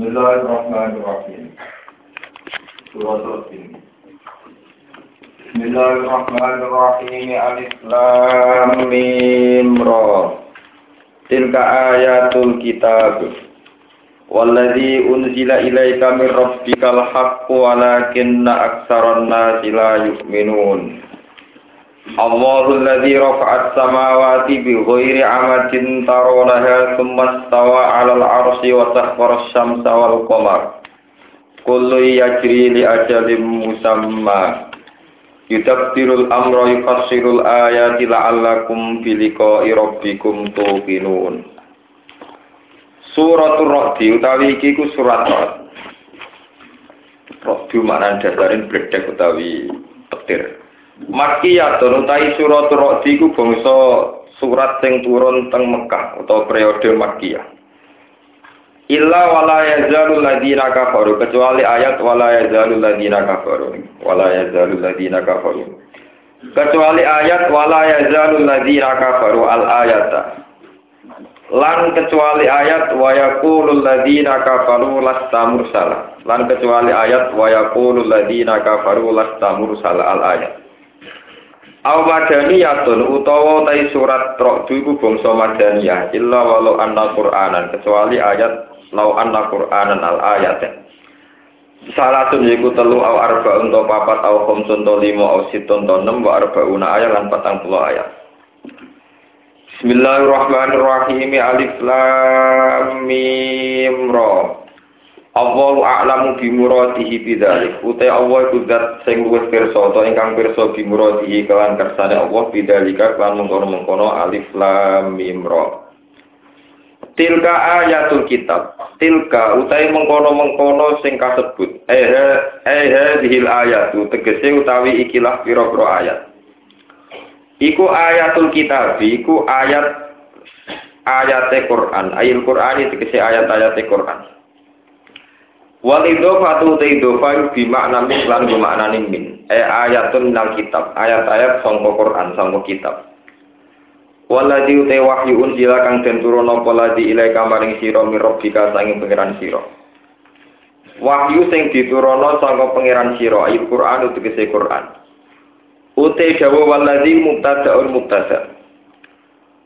Bismillahirrahmanirrahim. Surah Al-Jin. Bismillahirrahmanirrahim. Alif Lam Mim Ra. Tilka ayatul kitab. Walladzi unzila ilaika min rabbikal haqqu walakinna aktsaran nasi la yu'minun. Allahu alladzi rafa'at samawati bi ghairi amadin tarawnaha thumma istawa 'alal 'arsyi wa sakhkhara asy-syamsa wal qamar. Kullu yajri li ajalin musamma. Yudabbirul amra yufassirul ayati la'allakum bi liqa'i rabbikum tuqinun. Suratul Ra'd utawi iki ku surat Ra'd. Ra'd maknane dasarin bledek utawi petir. Makkiyatun utawi surat Ra'd iku bangsa surat sing turun teng Mekah utawa periode Makkiyah. Illa wala yazalul ladina kafaru kecuali ayat wala yazalul ladina kafaru. Wala yazalul ladina kafaru. Kecuali ayat wala yazalul ladina kafaru al ayata. Lan kecuali ayat wa yaqulul ladina kafaru lasta mursala. Lan kecuali ayat wa yaqulul ladina kafaru lasta mursala al ayat Aw madaniyatun utawa tai surat Ra'd iku bangsa madaniyah illa walau anna Qur'anan kecuali ayat lau anna Qur'anan al ayat. Salatun yiku telu aw arba'un to papat aw khamsun to lima aw situn to nem wa arba'una ayat lan patang puluh ayat. Bismillahirrahmanirrahim Alif Lam Mim Ra Allahu a'lamu bi muradihi bidzalik. Uta Allah iku zat sing luwih pirsa utawa ingkang pirsa bi muradihi kawan kersane Allah bidzalika kan mengkono-mengkono Alif Lam Mim Ra. Tilka ayatul kitab. Tilka utai mengkono-mengkono sing kasebut. Eh eh dihil ayatu tegese utawi ikilah pira-pira ayat. Iku ayatul kitab, iku ayat ayat Quran. Ayat Quran itu tegese ayat-ayat Quran. Wal idhofatu te idhofa bi makna min lan bi min. Eh ayatun nal kitab, ayat-ayat sangka Quran, sangka kitab. Waladhi ute wahyu unzila kang den turuna apa ladhi ilai kamaring sira min rabbika sanging pangeran sira. Wahyu sing dituruna saka pangeran sira ayat Quran utegese Quran. Ute dawa waladhi mubtada'un mubtada.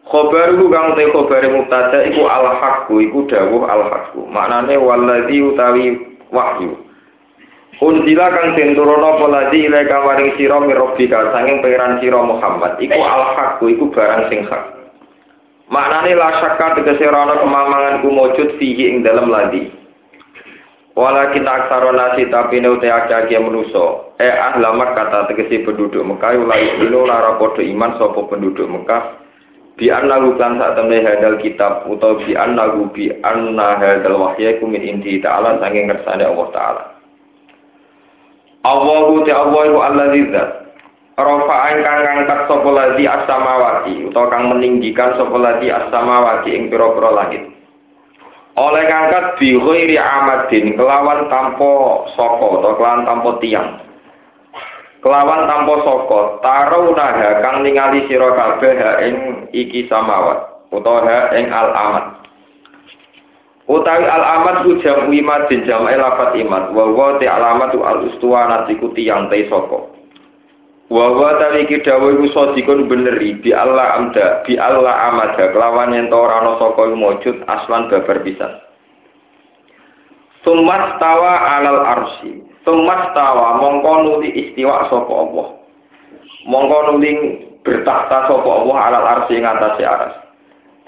Khobaru kang te khobare mubtada iku al-haqqu iku dawuh al-haqqu. Maknane waladhi utawi wahyu. Unzila kang den turuna apa ladhi ilai kamaring sira min rabbika sanging pangeran sira Muhammad iku al-haqqu iku barang sing hak. Maknane la syakka tegese ana kemamangan ku mujud fihi ing dalam ladhi. Wala kita aksara nasi tapi neute akeh menuso. Eh ahlamat kata tegesi penduduk Mekah ulai ilo lara podo iman sopo penduduk Mekah. Bi anna kan saat temne hadal kitab atau bi anna bi anna hadal wahya min inti ta'ala sanging ngersane Allah ta'ala. Allahu ta'ala wa allazi zat. Rafa ingkang ngangkat sapa ladzi as-samawati utawa kang meninggikan sapa ladzi as-samawati ing pira-pira langit. oleh ngangkat bi ghairi amadin kelawan tanpa saka atau kelawan tanpa tiang kelawan tanpa saka tarunaha kang ningali sira kabeh ing iki samawat utawa ing al amad utawi al amad ku jam din jam lafat imad wa wa ti alamat al ustuwana tiku tiang te saka. Wa wa tali iki dawuh beneri bi Allah amda bi Allah amada kelawan to ora ana saka mujud aslan babar pisan Sumat tawa alal arsi. Sumat tawa mongko nuli istiwa sapa Allah. Mongko nuli bertakhta Allah alal arsi ing atase aras.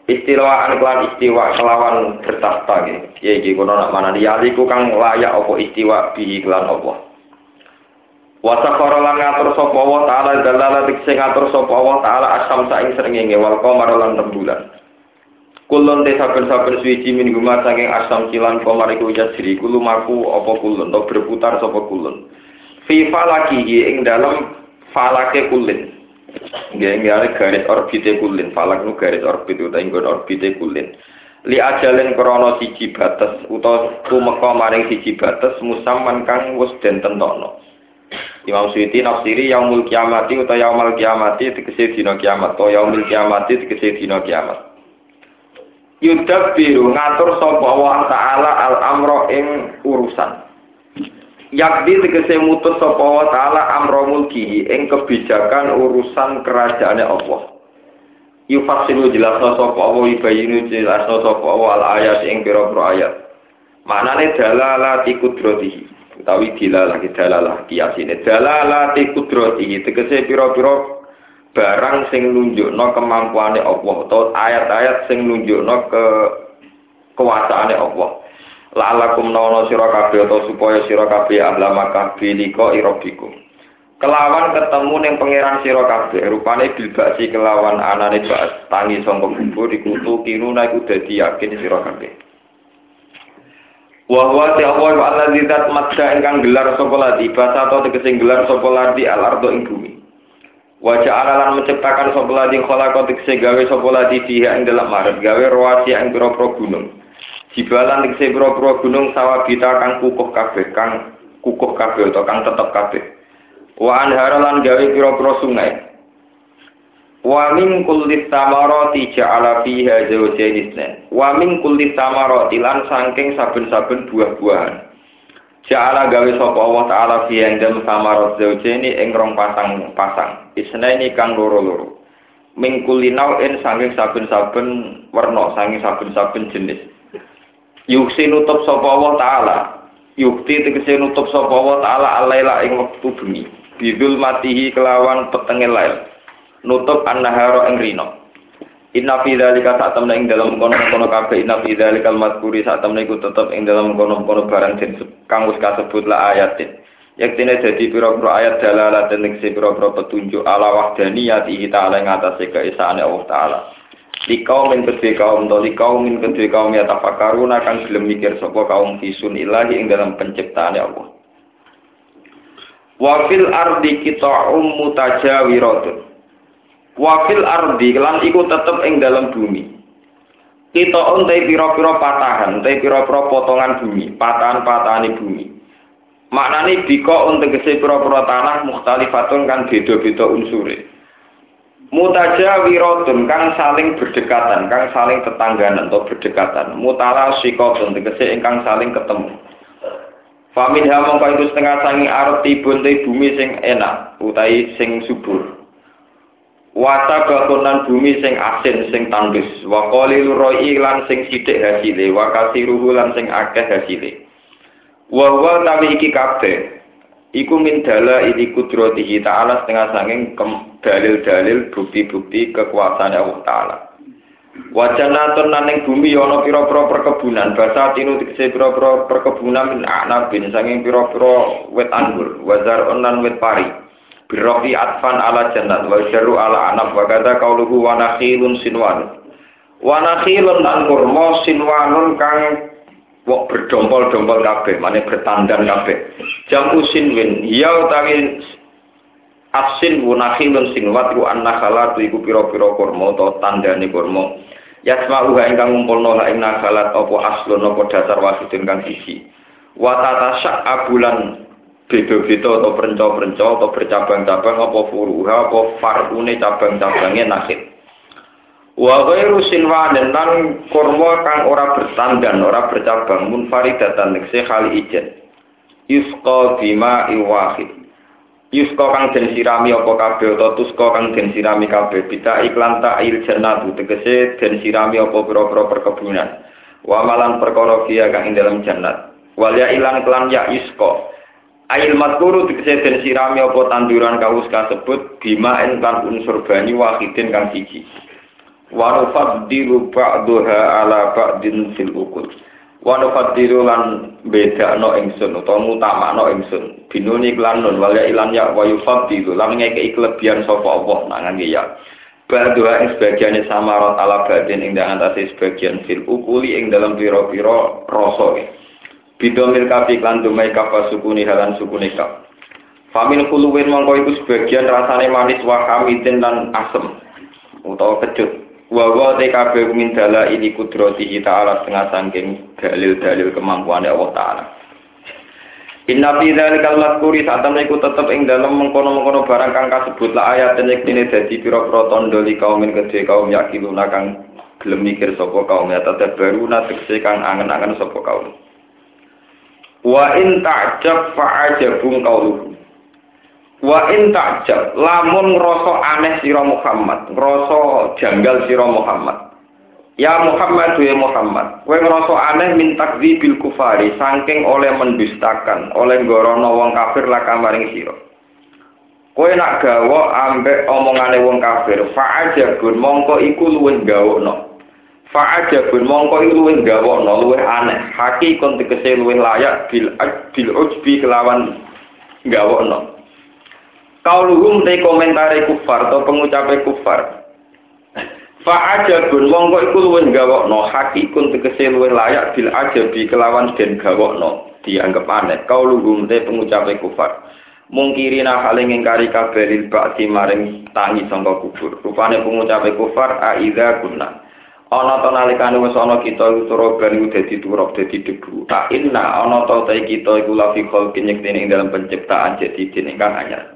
Istilawaan kelan istiwa kelawan bertakhta gitu. Ya iki kono nak mana yaliku kang layak apa istiwa bihi kelan Allah. Wasakara lan ngatur wa taala dalala dikse ngatur wa taala asam saing srengenge wal lan. Kulon te saben-saben suci min guma asam cilan qamar iku yasri kulo maku apa kulon to berputar sapa kulon. Fi falakihi ing dalam falake kulin. Nggih nggih garis orbite kulin, falak nu garis orbit utawa ing orbite kulin. Li ajalin krana siji batas utawa tumeka maring siji batas musaman kang wis den tentokno. Imam Suyuti nafsiri yaumul kiamati utawa yaumul kiamati tegese dina kiamat utawa yaumul kiamati tegese dina kiamat. Yudab biru ngatur sapa Allah taala al amro ing urusan. Yakdi tegese mutus sapa Allah taala amro mulkihi ing kebijakan urusan kerajaane Allah. Yufasilu jelasno sapa Allah ibayinu jelasno sapa Allah al ayat ing pira-pira ayat. Maknane dalalati kudratihi utawi dilalah dalalah kiasine dalalati kudratihi tegese pira-pira barang sing nunjukno kemampuane Allah atau ayat-ayat sing nunjukno ke kekuasaane Allah. La'alakum nono sira kabeh atau supaya sira kabeh ahlama kabeh liko irabikum kelawan ketemu ning pangeran sira kabeh rupane bilbasi kelawan anane bas tangi sangka kubur iku kiruna iku dadi yakin sira kabeh. Wa huwa ta'ala wa allazi zat madda ingkang gelar sapa ladi basa atau tegese gelar sapa ladi al ardo ing bumi. Wa ja'ala lan menciptakan sapa ladi khalaqa tegese gawe sapa ladi fiha ing dalam maret gawe rawasi ing pira-pira gunung. Jibalan tegese pira-pira gunung sawabita kang kukuh kabeh kang kukuh kabeh utawa kang tetep kabeh. Wa anhara lan gawe pira-pira sungai. Wa min kulli samarati ja'ala fiha zawjayn isnan. Wa min kulli samarati lan saking saben-saben buah-buahan. Ja'ala gawe sapa Allah taala ing dalem samarat zawjayn ing rong pasang-pasang. Isnaini kang loro-loro. Min kulli nau'in saking saben-saben werna, saking saben-saben jenis. Yuksi nutup sapa Allah taala. Yukti tegese nutup sapa Allah taala alaila ing wektu bengi. Bidul matihi kelawan petenge lail nutup an-nahara ing rino. Inna fi dzalika sak temne ing dalam kono-kono kabeh inna fi dzalika al-madhkuri sak temne iku tetep ing dalam kono-kono barang sing kang wis kasebut la ayatin. Yaktine dadi pira-pira ayat dalalah dan ing pira-pira petunjuk ala wahdaniyati ta'ala ing atase keesaane Allah taala. Likau min kedue kaum to likau min kedue kaum ya tafakaruna kang gelem mikir sapa kaum fisun ilahi ing dalam penciptaane Allah. Wa fil ardi qita'um mutajawiratun wafil ardi lan iku tetep ing dalam bumi. Kita untai piro-piro patahan untai piro-piro potongan bumi patahan-patahan bumi. Maknane biko untuk kese piro-piro tanah mukhtalifatun kan beda-beda unsure. Mutaja wirotun kang saling berdekatan kang saling tetangganan atau berdekatan. Mutara sikotun tegese ingkang saling ketemu. Famin ha mongko itu setengah sangi arti buntai bumi sing enak utai sing subur Wata bakunan bumi sing asin sing tandus, wa qalil roi lan sing sithik hasile, wa kasiruhu lan sing akeh hasile. Wa huwa tawi iki kabeh iku min dala ini kudratihi ta'ala setengah sanging dalil-dalil bukti-bukti kekuasaan Allah Ta'ala. Wajanatun naning bumi ana pira-pira perkebunan, basa tinu tegese pira-pira perkebunan min anabin sanging pira-pira wit anggur, wazar lan wit pari. Birofi atfan ala jannat wa jaru ala anak wa kata kauluhu wa nakhilun sinwan. Wa nakhilun lan kurma sinwanun kang wok berdompol-dompol kabeh, mane bertandan kabeh. Jamu sinwin, ya utawi asin wa nakhilun sinwat ku annakhalatu iku pira-pira kurma utawa tandane kurma. Yasma'u ha ingkang ngumpulno ha ing nakhalat apa aslun apa dasar wasidin kang siji. Wa tatasya abulan beda-beda atau perenca-perenca atau bercabang-cabang apa furuha apa farune cabang-cabangnya nakhid wa ghairu sinwanin lan kurma kang ora bertandan ora bercabang munfaridatan nekse kali ijen. Yusqa bima iwahid. Yusqa kang den sirami apa kabeh utawa tusqa kang den sirami kabeh. Bita iklan ta'il jannatu tegese den sirami apa pira-pira perkebunan. Wa malan perkara kang ing dalam jannat. Wal ya ilan kelan ya yusqa Ail matkuru dikese den sirami apa tanduran kawus kasebut bima kan unsur banyu wahidin kang siji. Wa nufaddilu ba'daha ala ba'din fil ukul. Wa nufaddilu lan bedakno ingsun utawa mutamakno ingsun. Binuni lan nun wal ilan ya wa yufaddilu lan ngekeki kelebihan sapa Allah nang ya. Ba'daha ing sebagian samarat ala ba'din ing dalem sebagian fil ukuli ing dalam pira-pira rasa. Bidomil kafi klan dumai kafa sukuni halan sukuni kaf. Famin kuluwin mongko iku sebagian rasane manis wa hamidin dan asem utawa kecut. Wa wa TKB min dala ini kudratihi ta'ala setengah sangking dalil-dalil kemampuan Allah Ta'ala. Inna fi dzalikal mazkuri saat iku tetep ing dalem mengkono-mengkono barang kang kasebut la ayat ten yektine dadi pira-pira tandha li kaum kedhe kaum yakiluna kang gelem mikir sapa kaum ya tetep baru tegese kang angen-angen sapa kaum. Wa in ta'jab fa'ajabun qauluhu. Wa in ta'jab lamun ngrasa aneh sira Muhammad, ngrasa janggal sira Muhammad. Ya Muhammad ya Muhammad, kowe ngrasa aneh min takdzibil kufari saking oleh mendustakan, oleh gorono wong kafir laka maring sira. Kowe nak gawa ambek omongane wong kafir, fa'ajabun mongko iku luwih gawokno. Fa'ajabun mongko iku luwih gawokno, luwih aneh. Haki kon tegese luwih layak bil bil ujbi kelawan gawokno. Kauluhum te komentare kufar atau pengucape kufar. Fa'ajabun mongko iku luwih gawokno hakikun tegese luwih layak bil ajabi kelawan den gawokno dianggap aneh kauluhum te pengucape kufar mungkirina hale ngingkari kabelil ba'di maring tangi sangka kubur rupane pengucape kufar aidza kunna ana to nalikane wis ana kita utara ben dadi turok dadi debu. Ta inna ana to kita iku la fi khalqin ing dalam penciptaan jadi den ingkang anyar.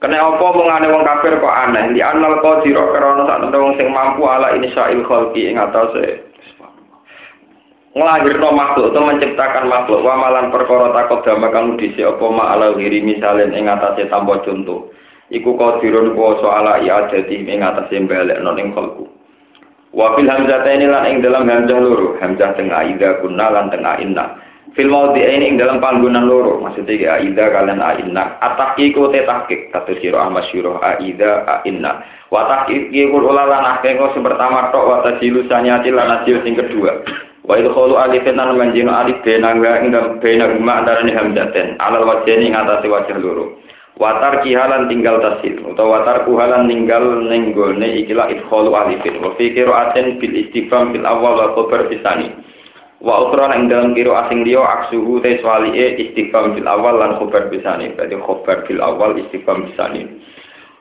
Kena apa mengane wong kafir kok aneh? Di anal qadira karena sak wong sing mampu ala ini sa'il khalqi ing atase ngelahirno makhluk atau menciptakan makhluk wa malan perkara takut dama kamu disi apa ma ala wiri misalin ing atase tanpa contoh. Iku qadirun kuwasa ala i'adati ing atase balekno ing khalqu wa fil hamzataini lan ing dalam hamzah loro. Hamzah tengah ida kunna lan tengah inna fil maudi ini ing dalam panggonan loro. Maksudnya ya aida kalian aina ataki ku te tahkik kata siro ahmad syuroh aida aina wa tahkik ku ulalan ahkengo sing pertama tok wa tajilu sanyati lan hasil sing kedua. Wa itu kholu alifin lan manjino alif bena ing dalam bena guma antarane hamzaten alal wajeni ing atase wajah loro watar kihalan tinggal tasil atau watar kuhalan tinggal nenggone ikilah idkholu alifin wa qira'atin bil istifham bil awal wa khabar bisani wa ukra ing dalam kiro asing liya aksuhu te swalike istiqam fil awal lan khobar bisani berarti khobar fil awal istiqam bisani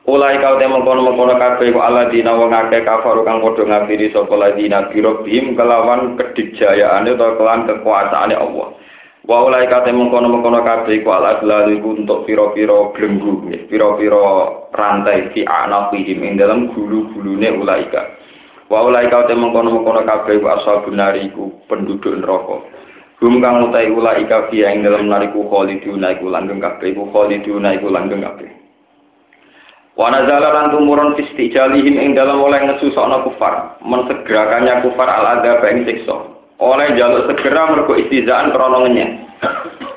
Ulai kau temu kono mengkono kafe ku ala dina wong akeh kafaru kang padha ngafiri sapa ladina biro bim kelawan kedikjayaane utawa kelan kekuasaane Allah. Wa ulai kau temu kono mengkono kafe ku ala lalu ku untuk piro-piro belenggu, piro-piro rantai fi anafihim ing dalam gulu-gulune ulaika. Wa ulai kau temeng kono kono kabeh wa ashabun nari iku penduduk neraka. Hum kang utai ulai ka fiya ing dalam nariku khaliduna iku langgeng kabeh iku khaliduna iku langgeng kabeh. Wa nazala lan tumurun fistijalihim ing dalam oleh ngesusokno kufar, mensegerakannya kufar al adab ing siksa. Oleh jaluk segera mergo istizaan krana.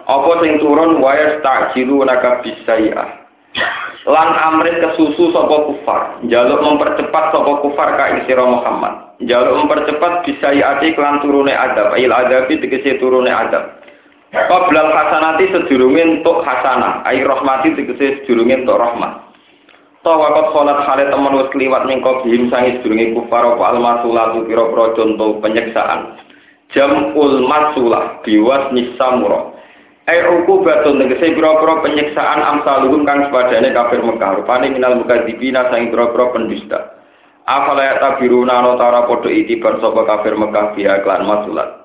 Apa sing turun wa yastajilu naka bisai'ah lan amrit kesusu sapa kufar jaluk mempercepat sapa kufar ka isira Muhammad jaluk mempercepat bisa yati klan turune adab il adabi tegese turune adab Qablal hasanati sedurunge entuk hasanah, ai rahmati tegese sedurunge entuk rahmat. Toh wakot sholat hale temen wis kliwat ning bihim sangi sedurunge kufar apa almasulatu pira-pira contoh penyeksaan. Jamul masulah biwas nisamura. Ai batun tegese pira-pira penyiksaan amsaluhum kang sepadane kafir Mekah rupane minal mukadzibina sang pira-pira pendusta. Afala ya tabiruna no tara padha itibar sapa kafir Mekah biha klan masulat.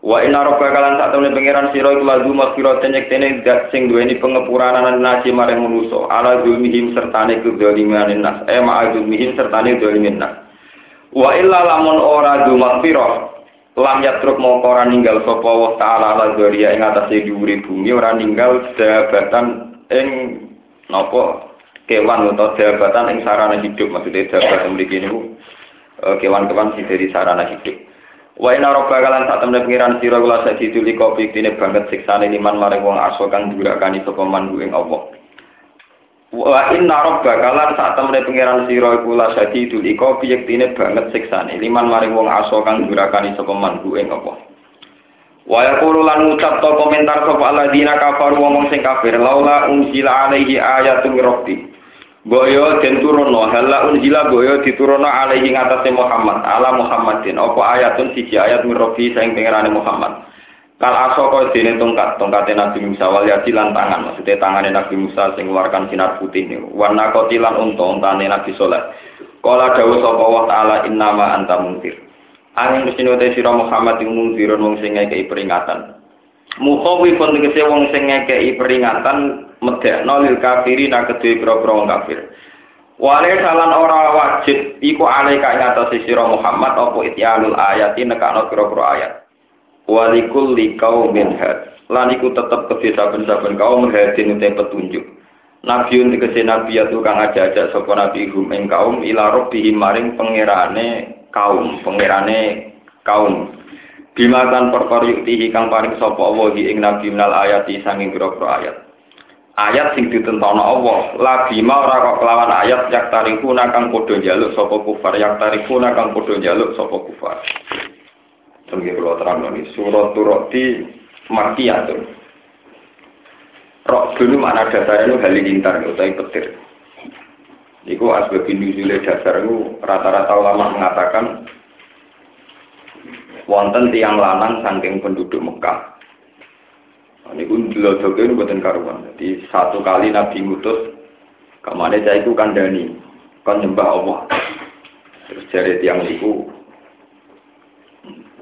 Wa inna rabbaka lan sak temene pangeran sira iku lazu maghfirah tenyek tene zat sing duweni pengepuranan nasi maring manusa ala zulmihim sertane kedzaliman nas e ma zulmihim sertane dzalimin nas. Wa illa lamun ora du maghfirah lam yatruk mongko ora ninggal sapa wa taala la dzuriya ing atase dhuwure bumi ora ninggal jabatan ing napa? Kewan atau jabatan ing sarana hidup. Maksudnya jabatan mriki niku eh, kewan-kewan sing dari sarana hidup. Wa inna rabbaka lan sak temne pengiran sira kula sadidul kopi dine banget siksane liman maring wong aso kang durakani sapa man ing Allah Wa inna rabbaka lan sak temene pangeran sira iku la sadidul iqabi yektine banget siksane liman maring wong aso kang durakani sapa manhu ing apa. Wa yaqulu lan ngucap to komentar sapa alladzina kafaru wong sing kafir laula unzila alaihi ayatun rabbi. Boyo den turunno halla unzila boyo diturunno alaihi ngatasé Muhammad ala Muhammadin apa ayatun siji ayat min rabbi sing Muhammad. Kal aso kau dene tongkat, tongkatnya Nabi Musa wal lan tangan, maksudnya tangannya Nabi Musa sing mengeluarkan sinar putih nih. Warna koti lan unta, untane Nabi Soleh. Kala dawuh sapa Allah taala innama anta mungtir. Angin mesti te sira Muhammad ing mungtirun wong sing ngekeki peringatan. Mukhawifun tegese wong sing ngekeki peringatan medekno lil kafirin kedue pira-pira wong kafir. Wale salan ora wajib iku alaika ing atase sira Muhammad apa ityalul ayati nekano pira-pira ayat. Walikul liqaumin had. Lan iku tetep kedhe saben-saben kaum hadin utek petunjuk. Nabiun tegese nabi ya tukang aja-aja sapa nabi hum ing kaum ila rabbihim maring pangerane kaum, pangerane kaum Bimakan perkara yuktihi kang paring sapa Allah ing nabi minal ayati sanging pira-pira ayat. Ayat sing ditentono Allah, la bima ora kok kelawan ayat yak tarikuna kang padha njaluk sapa kufar, yak tarikuna kang padha njaluk sapa kufar. Sengge kula terang ini surat Turati Makiyatun. Rok dulu mana dasarnya itu halilintar utawi petir. Iku asbab nuzule dasar itu rata-rata ulama mengatakan wonten tiang lanang saking penduduk Mekah. Nah, ini pun dilodoke ini buatan karuan. Jadi satu kali Nabi ngutus ke mana saya itu kandani, kan nyembah Allah. Terus jari tiang itu.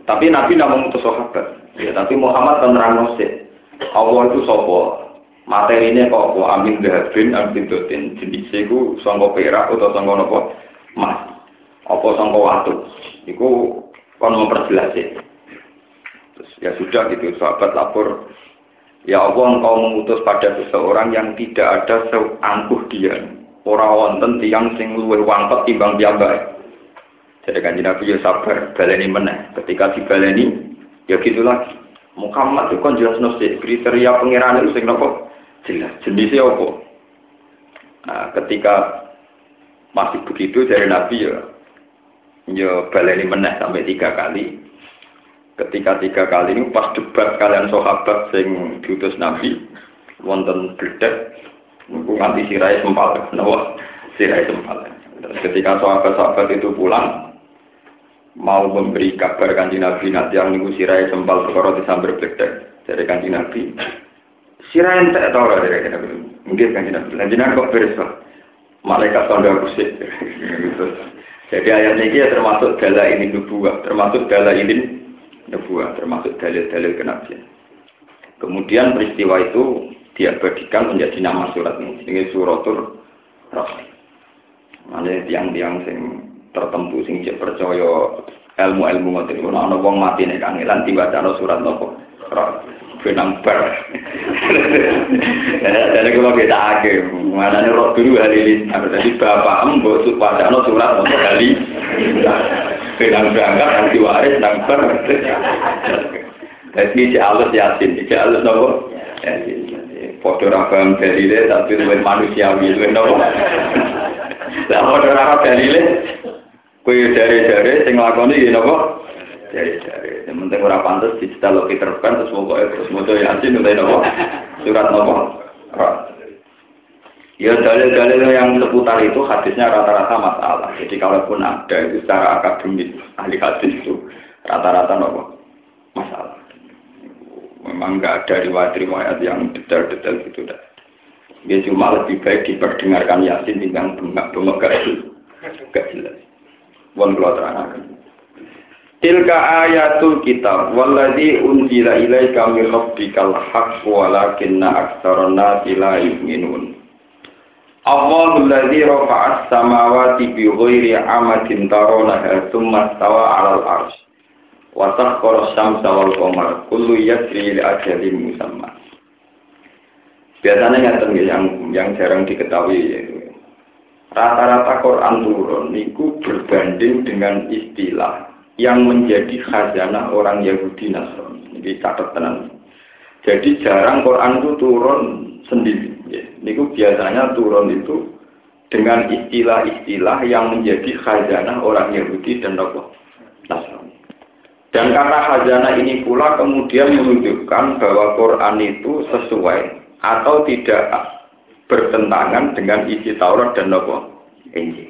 Tapi Nabi tidak mengutus sahabat. Ya, tapi Muhammad kan terang Allah itu sopo. Materinya kok kok amin dahabin, amin dotin. Jenisnya itu sangka perak atau sangka nopo mas. Apa sangka watu. Iku kon memperjelas Terus ya sudah gitu, sahabat lapor, ya Allah engkau mengutus pada seseorang yang tidak ada seangkuh dia. Orang wonten tiang sing luwih wangkot timbang piyambak. Jadi kan Nabi ya sabar, baleni meneh. Ketika dibaleni, ya gitu lagi. Muhammad itu kan jelas nasi kriteria pengiran itu sing nopo jelas jenisnya apa. Nah, ketika masih begitu dari Nabi ya yo baleni meneh sampai tiga kali. Ketika tiga kali ini pas debat kalian sahabat sing diutus Nabi, wonten niku nganti sirai sempal, nawa sirai sempal. Ketika sahabat-sahabat itu pulang, mau memberi kabar kanji Nabi nanti yang niku sirai sempal perkara disambar bledek dari kanji Nabi. Sirai entek tau ora dari kanji Nabi. Mungkin kanji Nabi. Kanji Nabi kok beres Malaikat tanda kusik. Jadi ayat ini ya termasuk dala ini nubuah, termasuk dala ini nubuah, termasuk dalil-dalil kenabian. Kemudian peristiwa itu diabadikan menjadi nama surat ini. Ini suratul Rahman. Mana tiang-tiang sing tertentu sing cek percaya ilmu-ilmu ngoten iku ana wong mati nek kangelan diwacana surat nopo? benang bar. Jadi kalau kita ake, mana nih roh dulu hari ini, jadi bapak mbok pada no surat untuk kali, benang berangkat nanti waris nang bar. Jadi si alus yasin, si alus nopo, yasin. Foto rakam dalile tapi luwih manusiawi luwih nopo. Lah rakam dalile, kue dari-dari sing lakoni nopo. Jari-jari. Yang penting orang pantas di lo Peter Pan terus mau terus mau yasin udah nopo surat nopo. Ya dalil-dalil yang seputar itu hadisnya rata-rata masalah. Jadi kalaupun ada itu secara akademis ahli hadis itu rata-rata nopo masalah. Memang nggak ada riwayat-riwayat yang detail-detail gitu dah. Dia cuma lebih baik diperdengarkan yasin tinggal bengak-bengak gak jelas. Wan keluar terangkan. Tilka ayatul kitab walladzi unzila ilaika min rabbikal haqq walakinna aktsaran nasi la yu'minun. Allahul ladzi rafa'as samawati bi ghairi amadin tarawnaha tsumma stawa 'alal 'arsy. Wa sakhkhara asy-syamsa wal qamara kullu yajri li ajalin musamma. Biasanya yang yang jarang diketahui rata-rata Quran turun niku berbanding dengan istilah yang menjadi khazanah orang Yahudi Nasrani. Ini catatan. Jadi jarang Quran itu turun sendiri. Ya. Ini biasanya turun itu dengan istilah-istilah yang menjadi khazanah orang Yahudi dan Nasrani. Dan kata khazanah ini pula kemudian menunjukkan bahwa Quran itu sesuai atau tidak bertentangan dengan isi Taurat dan Injil.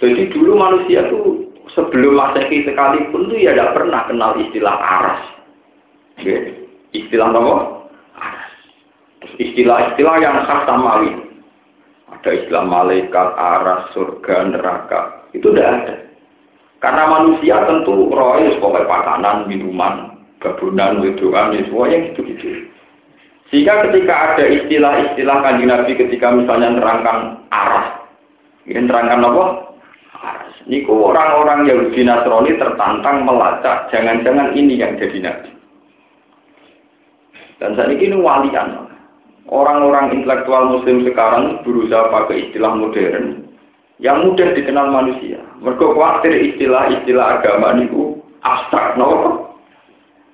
Jadi dulu manusia itu sebelum masehi sekalipun tuh ya tidak pernah kenal istilah aras. Oke. Istilah apa? Aras. Istilah-istilah yang khas samawi. Ada istilah malaikat, aras, surga, neraka. Itu tidak ada. Karena manusia tentu roh pokoknya makanan, minuman, babunan, wedoan, ya semuanya gitu-gitu. Sehingga ketika ada istilah-istilah kanji Nabi ketika misalnya terangkan arah, ini terangkan apa? Arah. Niku orang-orang Yahudi Nasrani tertantang melacak, jangan-jangan ini yang jadi Nabi. Dan saat ini walian. Orang-orang intelektual muslim sekarang berusaha pakai istilah modern yang mudah dikenal manusia. Mereka khawatir istilah-istilah agama itu abstrak, no?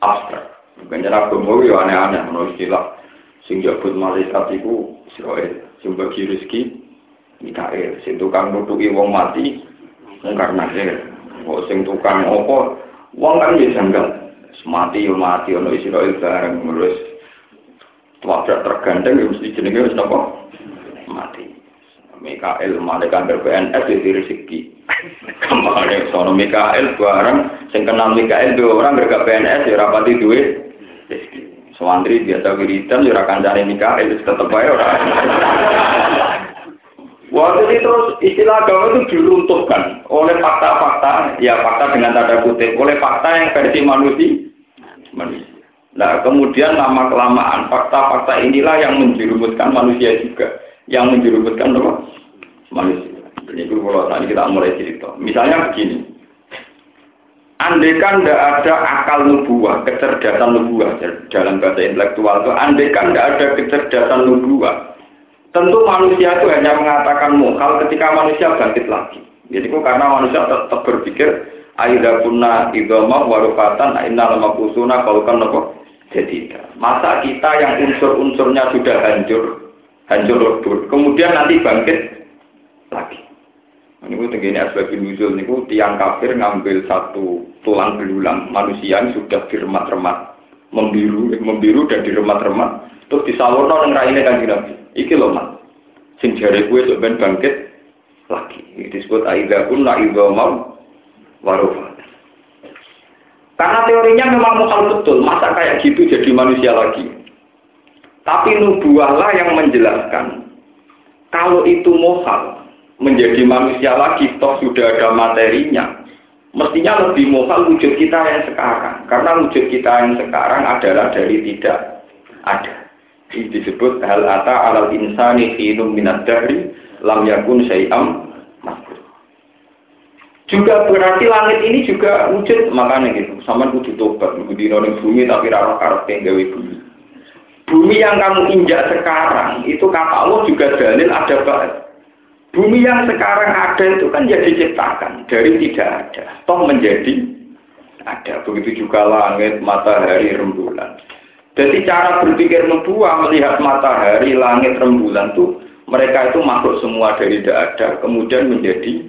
Abstrak. Bukan jadi agama aneh-aneh, no istilah sing jabut malaikat iku Israel sing bagi rezeki Mikael sing tukang nutuki wong mati karena kok sing tukang opo wong kan ya janggal. Mati yo mati ono Israel bareng. Terus tabrak tergandeng ya mesti jenenge wis napa? Mati. Mikael malaikat PNS itu rezeki. Kemarin sono Mikael bareng. Sing kenal Mikael dua orang bergak PNS ya rapati duit. Rezeki Sewantri biasa wiridan, akan cari nikah, itu tetap aja orang. Waktu itu terus istilah agama itu diruntuhkan oleh fakta-fakta, ya fakta dengan tanda kutip, oleh fakta yang versi manusia. manusia. Nah, kemudian lama kelamaan fakta-fakta inilah yang menjerumuskan manusia juga, yang menjerumuskan apa? manusia. Ini kalau tadi kita mulai cerita. Misalnya begini, Andaikan tidak ada akal nubuah, kecerdasan nubuah dalam bahasa intelektual itu, andaikan tidak ada kecerdasan nubuah, tentu manusia itu hanya mengatakan mukal ketika manusia bangkit lagi. Jadi kok karena manusia tetap berpikir Aida punna idoma warufatan inna lama kusuna kan nopo jadi masa kita yang unsur-unsurnya sudah hancur hancur lebur kemudian nanti bangkit lagi ini begini asbab nuzul ini tiang kafir ngambil satu tulang belulang manusia yang sudah diremat-remat membiru, membiru dan diremat-remat terus disalurno dengan raine kan Nabi. Iki loh mat. Sing jare kuwe ben bangkit lagi. Ini disebut aida kunna mau warufat. Karena teorinya memang mukal betul, masa kayak gitu jadi manusia lagi. Tapi nubuahlah yang menjelaskan kalau itu mohal, menjadi manusia lagi, toh sudah ada materinya. Mestinya lebih mohal wujud kita yang sekarang. Karena wujud kita yang sekarang adalah dari tidak ada. Ini disebut hal ata alal insani hinum minat dari lam yakun syai'am juga berarti langit ini juga wujud makanya gitu sama kudu tobat di bumi tapi rara karep gawe bumi bumi yang kamu injak sekarang itu kata Allah juga dalil ada Bumi yang sekarang ada itu kan jadi diciptakan dari tidak ada, toh menjadi ada. Begitu juga langit, matahari, rembulan. Jadi cara berpikir nubuah melihat matahari, langit, rembulan itu mereka itu makhluk semua dari tidak ada, kemudian menjadi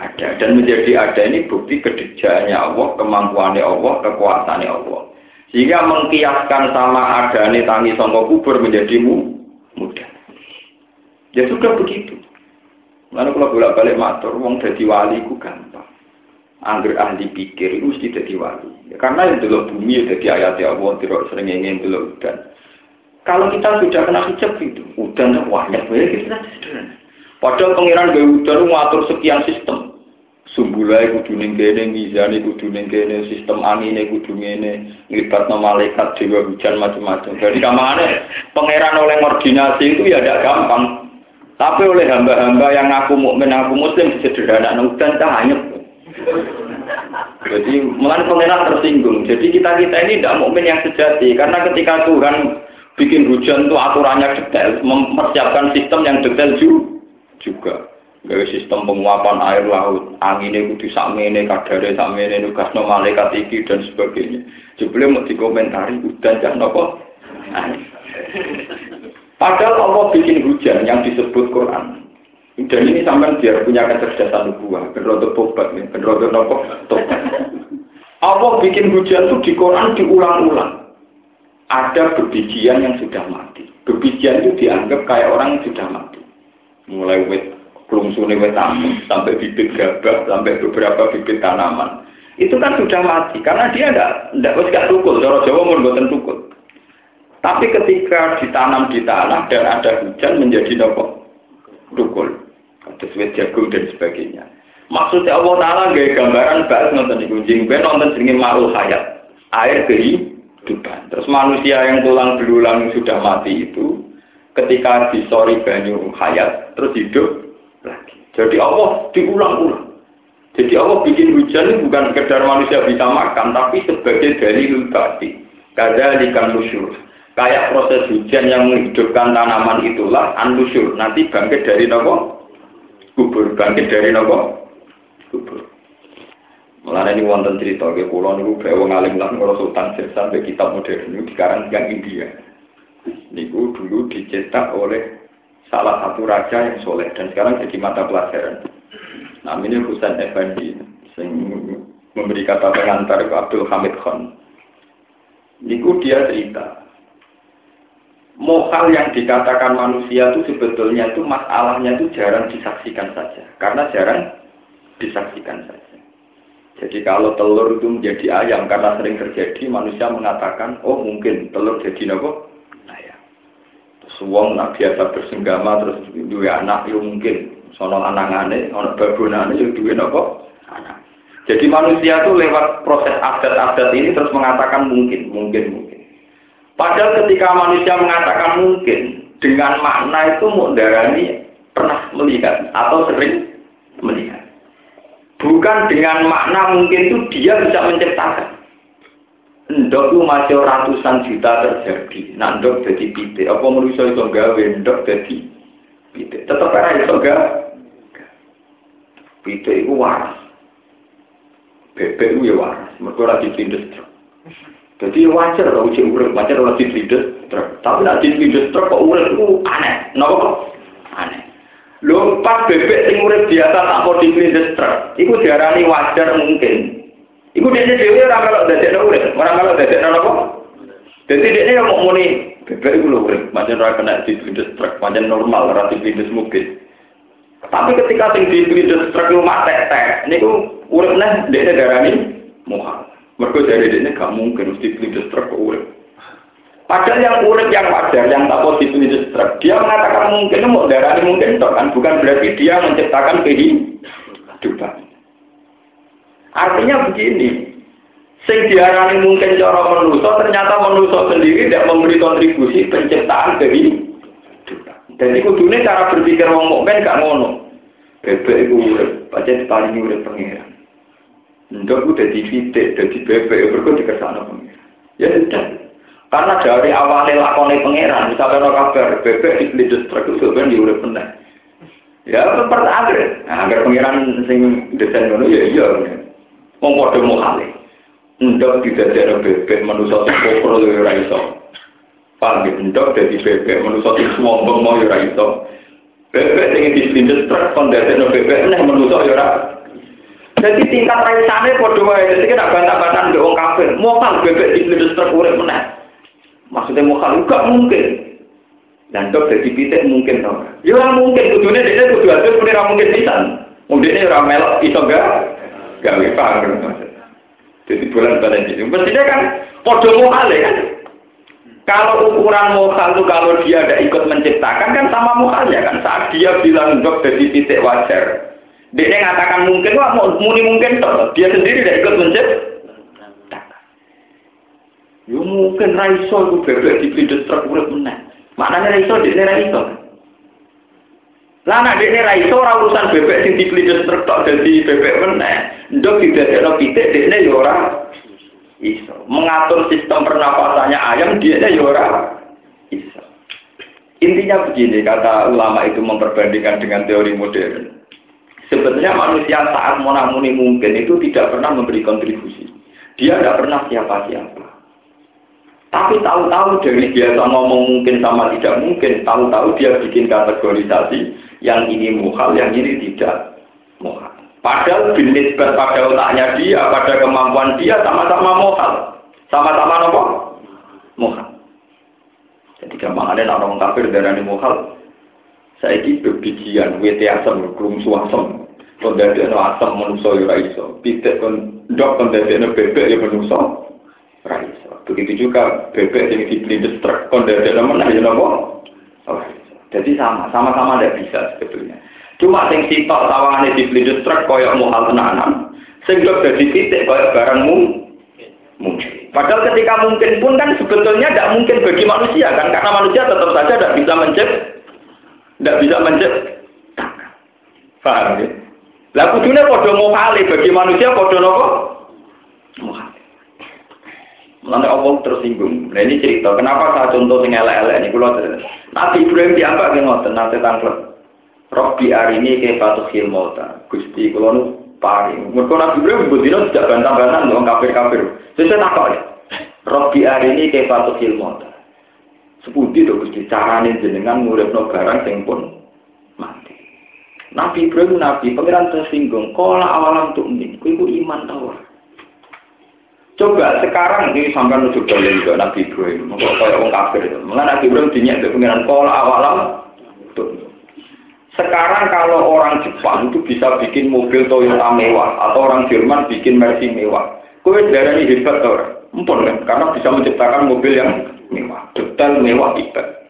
ada. Dan menjadi ada ini bukti kedekjaannya Allah, kemampuannya Allah, kekuasaannya Allah. Sehingga mengkiaskan sama ada tangi songkok kubur menjadi mudah. Ya sudah begitu. Lalu kalau bolak balik matur, wong jadi wali ku gampang. Angger ahli pikir itu mesti jadi wali. Ya, karena yang dulu bumi ya jadi ayat ya Allah, tidak sering ingin dulu udan. Kalau kita sudah kena hijab itu, udan banyak banyak kita sederhana. Padahal pangeran gak udan ngatur sekian sistem. Sumbulai kudu ning kene, mizane kudu ning kene, sistem angine kudu ngene, nglibatno malaikat dewa hujan macam-macam. Jadi kamane pangeran oleh koordinasi itu ya tidak gampang. Tapi oleh hamba-hamba yang aku mukmin, aku muslim sederhana dan hanya. Jadi mulai pengenalan tersinggung. Jadi kita kita ini tidak mukmin yang sejati karena ketika Tuhan bikin hujan itu aturannya detail, mempersiapkan sistem yang detail juga. Gawe sistem penguapan air laut, anginnya kudu sakmene, kadare sakmene, nugas no malaikat iki dan sebagainya. Jebule mau dikomentari udan jangan apa? Padahal Allah bikin hujan yang disebut Quran. Dan ini sampai biar punya kecerdasan nubuah, berotot tobat, berotot nopo tobat. Allah bikin hujan itu di Quran diulang-ulang. Ada bebijian yang sudah mati. Bebijian itu dianggap kayak orang yang sudah mati. Mulai wet kelungsune wet tamu, sampai bibit gabah, sampai beberapa bibit tanaman. Itu kan sudah mati, karena dia tidak tidak gak tukul, cara Jawa mau buatan tukul. Tapi ketika ditanam di tanah dan ada hujan menjadi nopo dukul, ada sweet jagung dan sebagainya. Maksudnya Allah Taala gaya gambaran bahas nonton di kunjing, ben nonton sering marul hayat, air beban. Terus manusia yang tulang belulang sudah mati itu ketika disori banyu hayat terus hidup lagi. Jadi Allah diulang-ulang. Jadi Allah bikin hujan bukan sekedar manusia bisa makan, tapi sebagai dalil bukti. Kada ikan lusyur. Kayak proses hujan yang menghidupkan tanaman itulah anusyur. Nanti bangkit dari nopo kubur. Bangkit dari nopo kubur. Mulane ini wonten cerita ke pulau niku bawa ngalim lah ngurus sultan sampai kitab modern ini sekarang yang India. Niku dulu dicetak oleh salah satu raja yang soleh dan sekarang jadi mata pelajaran. Namanya Husain Effendi yang memberi kata pengantar ke Abdul Hamid Khan. Niku dia cerita. Mohal yang dikatakan manusia itu sebetulnya itu masalahnya itu jarang disaksikan saja. Karena jarang disaksikan saja. Jadi kalau telur itu menjadi ayam karena sering terjadi, manusia mengatakan, oh mungkin telur jadi nopo ayam. Terus uang nak biasa bersenggama terus dua anak, ya mungkin. Sono anangane, ono babonane, ya dua nopo anak. Jadi manusia itu lewat proses adat-adat ini terus mengatakan mungkin, mungkin, mungkin. Padahal ketika manusia mengatakan mungkin, dengan makna itu mudarani pernah melihat atau sering melihat. Bukan dengan makna mungkin itu dia bisa menciptakan. Ndok itu masih ratusan juta terjadi. Nah, ndok jadi pite. Apa manusia itu gawe ndok jadi pite. Tetap ada itu gawe. Pite itu waras. Bebek itu ya waras. Mereka lagi tindas. Jadi wajar kalau uji urut, wajar kalau tindas truk. Tapi nanti tindas truk kok urut itu aneh. Kenapa Aneh. Lho pas bebek sing urip biasa tanpa diplindes truk, iku diarani wajar mungkin. Iku dene dhewe ora melok dadekno urip, ora melok dadekno apa? Dadi dekne yang mau muni bebek iku lho urip, pancen ora kena diplindes truk, pancen normal ora diplindes mungkin. Tapi ketika sing diplindes truk lu tek-tek, niku urip neh dekne darani muhal. Mergo dari dekne gak mungkin mesti diplindes truk urip. Padahal yang urip yang wajar, yang tak positif itu struk, dia mengatakan mungkin mau darah mungkin toh kan, bukan berarti dia menciptakan kehidupan. Artinya begini, sing diarani mungkin cara manusia, ternyata manusia sendiri tidak memberi kontribusi penciptaan kehidupan. Dan itu dunia cara berpikir wong mukmin gak ngono. Bebek itu urip, pancen paling urip pengiran. Ndok udah di fitik, di bebek, berikut dikersana pengiran. Ya sudah. Karena dari awalnya lakone pangeran, misalnya no kabar bebek di pelidus truk itu sebenarnya diurut benar. Ya seperti agar, nah, agar pangeran sing desain ngono ya iya. Wong padha mukhale. Ndok tidak ada bebek manusia sing kufur ya ora iso. Paham ya, ndok dadi bebek manusia sing sombong mau ya ora iso. Bebek sing di pelidus truk kon dadekno bebek nek manusia ya jadi tingkat raisane padha wae. Jadi kena bantah-bantahan mbek wong kafir. Mokal bebek di truk urip meneh. Maksudnya mukhalif gak mungkin. Dan dok jadi pitik mungkin tau. Ya orang mungkin, kudunya dia kudu hasil pun orang mungkin bisa. Mungkin orang melok iso gak? Gak paham Jadi bulan bulan ini. Mestinya kan podo mukhale kan. Kalau ukuran mukhal itu kalau dia ada ikut menciptakan kan sama mukhalnya kan. Saat dia bilang dok jadi titik wajar. Dia ngatakan mungkin, wah muni mungkin toh. Dia sendiri tidak ikut menciptakan. Yo mungkin raiso itu bebek di pintu truk urip meneh. Maknanya raiso di raiso. Lah nek dekne raiso urusan bebek di pintu truk tok dadi bebek meneh. Ndok didadekno pitik dekne yo ora iso. Mengatur sistem pernapasannya ayam dia ya ora iso. Intinya begini, kata ulama itu memperbandingkan dengan teori modern. Sebetulnya manusia saat monamuni mungkin itu tidak pernah memberi kontribusi. Dia tidak pernah siapa-siapa. Tapi tahu-tahu dari biasa ngomong mungkin sama tidak mungkin, tahu-tahu dia bikin kategorisasi yang ini muhal, yang ini tidak muhal. Padahal binisbat pada otaknya dia, pada kemampuan dia sama-sama muhal. Sama-sama apa? Muhal. Jadi gampang ada orang kafir darah muhal. Saya bebijian, wete asam, kelum suasem. Kondasi asam manusia ya iso. Pitek kondok kondasi bebek ya manusia Raiso. Begitu juga bebek yang dipelindes truk kondisi mana ya nopo. Jadi sama, sama-sama tidak bisa sebetulnya. Cuma sing sitok di dipelindes truk koyok mau hal tenanan, sing dok jadi titik koyok barangmu mungkin. Padahal ketika mungkin pun kan sebetulnya tidak mungkin bagi manusia kan, karena manusia tetap saja tidak bisa mencep, tidak bisa mencep. Paham ya? Lah kudune padha mohale bagi manusia padha napa? Mohale. Mulane Allah tersinggung. Nah ini cerita, kenapa saya contoh sing elek-elek ini kula Nabi Ibrahim diapa ki ngoten nate tanglet. Robbi arini ke fatuhil mauta. Gusti kula nu paring. Mergo Nabi Ibrahim bendina tidak bantah-bantahan wong kafir-kafir. Sesuk takok. Robbi arini ke fatuhil mauta. Sepundi to Gusti carane jenengan nguripno barang sing pun mati. Nabi Ibrahim Nabi, pangeran tersinggung, kola awalam tuh ini, itu iman tau. Coba sekarang ini sampai nuju juga Nabi Ibrahim, mau kayak orang kafir itu. Nabi Ibrahim dinyak ke pangeran kola awalam tuh. Sekarang kalau orang Jepang itu bisa bikin mobil Toyota mewah atau orang Jerman bikin Mercy mewah, kue darah ini hebat tau Empun kan? Karena bisa menciptakan mobil yang mewah, detail mewah hebat.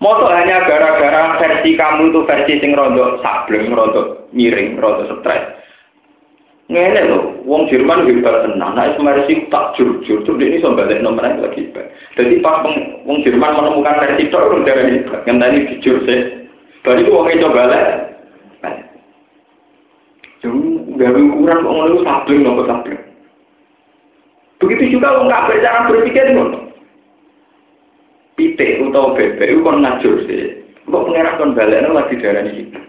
Moto hanya gara-gara versi kamu itu versi sing rondo sableng, rondo miring, rondo stres. Ngene lho, wong Jerman hebat tenan. Nah, versi tak jujur, tuh ini sampai balik nomor lagi hebat. Jadi pas wong Jerman menemukan versi itu, udah dari hebat. Yang jujur sih. Baru itu wongnya coba lah. Jadi nggak ukuran wong lu sableng, nopo sableng. Begitu juga wong kafir cara berpikir ngono pitik atau bebek itu kan ngajur sih. Kok pangeran kon balekno lagi darani iki.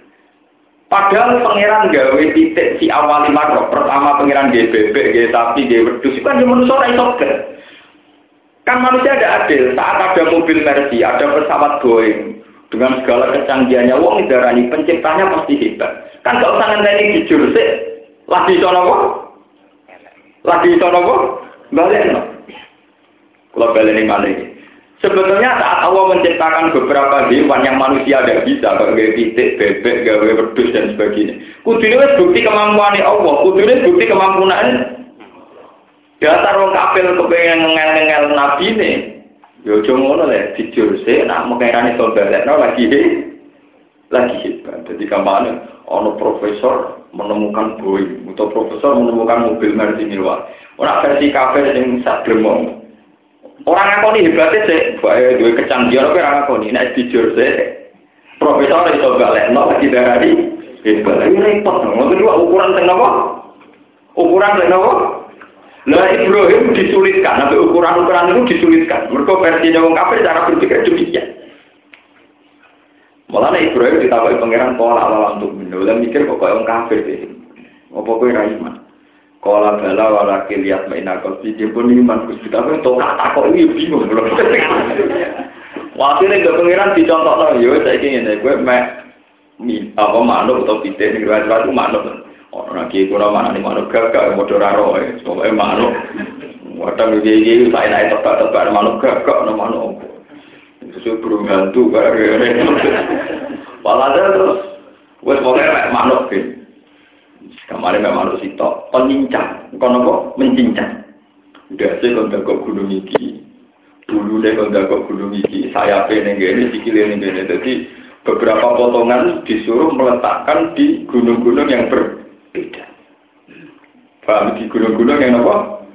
Padahal pangeran gawe titik si awal lima pertama pangeran gawe bebek, gawe sapi, gawe wedhus itu kan cuma manusia ora iso Kan manusia ada adil. Saat ada mobil Mercy, ada pesawat Boeing, dengan segala kecanggihannya, wong darani penciptanya pasti hebat. Kan gak usah ngenteni jujur sih. Lagi iso napa? Lagi iso napa? Balekno. Kalau mana ini? Sebetulnya saat Allah menciptakan beberapa hewan yang manusia tidak bisa, kayak titik, bebek, gawe wedus dan sebagainya. Kudune wis bukti kemampuan Allah, kudune bukti kemampuan Dasar wong kafir kepengen ngel-ngel nabi ini. Yo aja ngono le, dijur sik nak mengerane iso balekno lagi he. Lagi hebat. Jadi kampanye ono profesor menemukan boy, atau profesor menemukan mobil Mercy mewah. Ora versi kafir sing sak gremong. Orang ngakoni hebatnya sih, bae duwe kecanggihan apa orang ngakoni, nek dijur sih. Profesor iso balekno lagi darani hebat. Ini repot dong. Kedua ukuran sing napa? Ukuran sing napa? Lah Ibrahim disulitkan, tapi ukuran-ukuran itu disulitkan. Mereka versi wong kafir cara berpikir demikian. Malah Ibrahim ditawarin pangeran pola untuk minum, dan mikir kok kayak orang kafir deh. Apa kau iman? Kala bala walaki lihat maina kopi pun iman gusti tapi to kata kok ini bingung belum. Wakilnya gak pengiran dicontoh loh, yo saya ingin ini gue mek apa manuk atau pite nih gue itu manuk. Orang lagi gue mana nih manuk gagak mau doraro ya, soalnya manuk. Wadang gigi gigi saya naik tebak tebak manuk gagak no manuk. Sesuai burung hantu gara-gara. Walhasil terus, gue pokoknya manuk gitu. Kemarin memang harus itu penyincang, kono kok mencincang. Udah sih kalau kok gunung iki, dulu deh kalau kok gunung iki, saya pengen gini, sikilin gini. Jadi beberapa potongan disuruh meletakkan di gunung-gunung yang berbeda. Paham? Di gunung-gunung yang apa?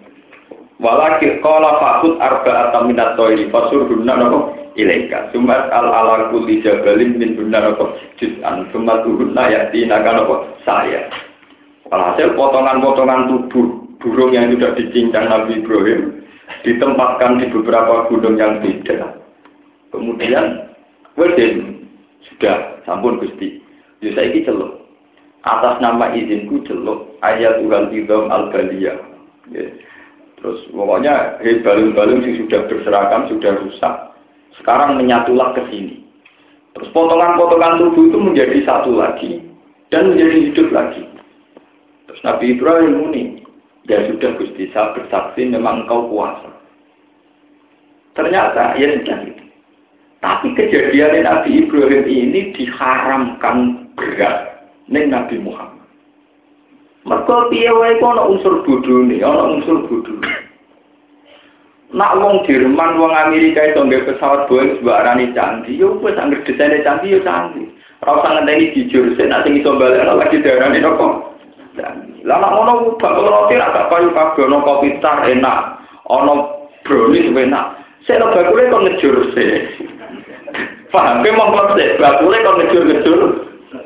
Walakir kola fakut arba atau minat toiri fasur guna nopo ilaika. Sumat al ala kulli jabalin min guna nopo juz'an. Sumat guna yakti nopo saya Alhasil potongan-potongan tubuh burung yang sudah dicincang Nabi Ibrahim ditempatkan di beberapa gunung yang beda. Kemudian, wedding sudah sampun gusti. Ya ini celuk. Atas nama izinku celuk ayat Tuhan Idom al -Baliyah. Ya. Terus pokoknya hey, balung-balung yang sudah berserakan sudah rusak. Sekarang menyatulah ke sini. Terus potongan-potongan tubuh itu menjadi satu lagi dan menjadi hidup lagi. Terus Nabi Ibrahim muni, ya sudah Gusti saya bersaksi memang engkau kuasa. Ternyata ya sudah itu. Tapi kejadian Nabi Ibrahim ini diharamkan berat ning Nabi Muhammad. Mereka piye wae ana unsur bodhone, ana unsur bodhone. Nak wong Jerman, wong Amerika itu nggak pesawat Boeing sebarani canggih, yo wis anggere desainnya canggih yo canggih. Ora usah ngenteni jujur, sing nek sing iso balik lagi darane nopo. Nek ngono bakul roti ra gak payu kabeh ono kopi tar enak. Ana brownies enak. Saya lo bakule kok ngejur sih. Paham ke mau kok sih? Bakule kok ngejur-ngejur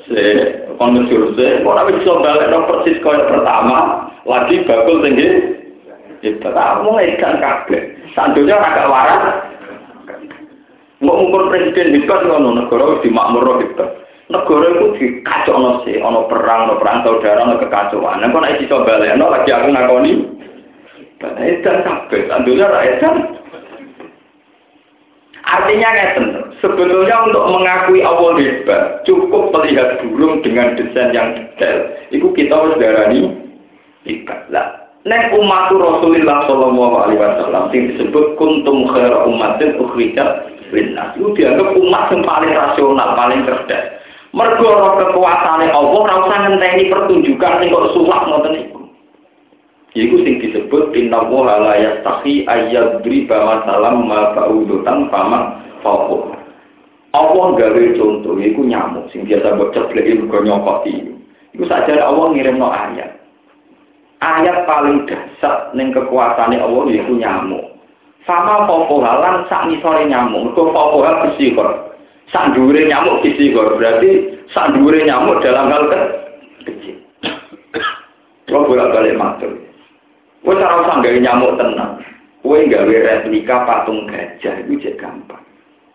sih. Kok ngejur sih. Ora bisa balik persis kaya pertama. Lagi bakul tinggi. Itu kamu ngekan kabeh. Sandunya agak waras. Mau ngukur presiden bisa ngono negara di makmur gitu. Negara itu dikacau sih, ono perang, ono perang saudara, ono kekacauan. Nah, kok naik iso baleno lagi aku ngakoni. Edan kabeh, sandunya ra edan. Artinya ngeten, sebetulnya untuk mengakui Allah hebat, cukup melihat burung dengan desain yang detail. Itu kita harus darani ikat. Lah, Nek umat Rasulullah Shallallahu Alaihi Wasallam yang disebut kuntum khaira umatin ukhrijat itu dianggap umat yang paling rasional, paling cerdas. Mergo roh kekuasaane Allah ora usah ngenteni pertunjukan sing kok sulak ngoten iku. Iku sing disebut inna wa la yastahi ayyadriba masalam ma ba'udutan fama fawqa. Allah gawe contoh iku nyamuk sing biasa mbok cebleki mergo nyokoti. Iku saja Allah ngirimno ayat. ayat paling dasar ning kekuasaane Allah yaiku nyamuk. Sama popohalan sak nisore nyamuk, mergo popohal bersihor. Sak dhuwure nyamuk bersihor, berarti sak dhuwure nyamuk dalam hal ke kecil. Kalau bolak-balik matur. Kowe ora usah gawe nyamuk tenang. Kowe gawe replika patung gajah itu cek gampang.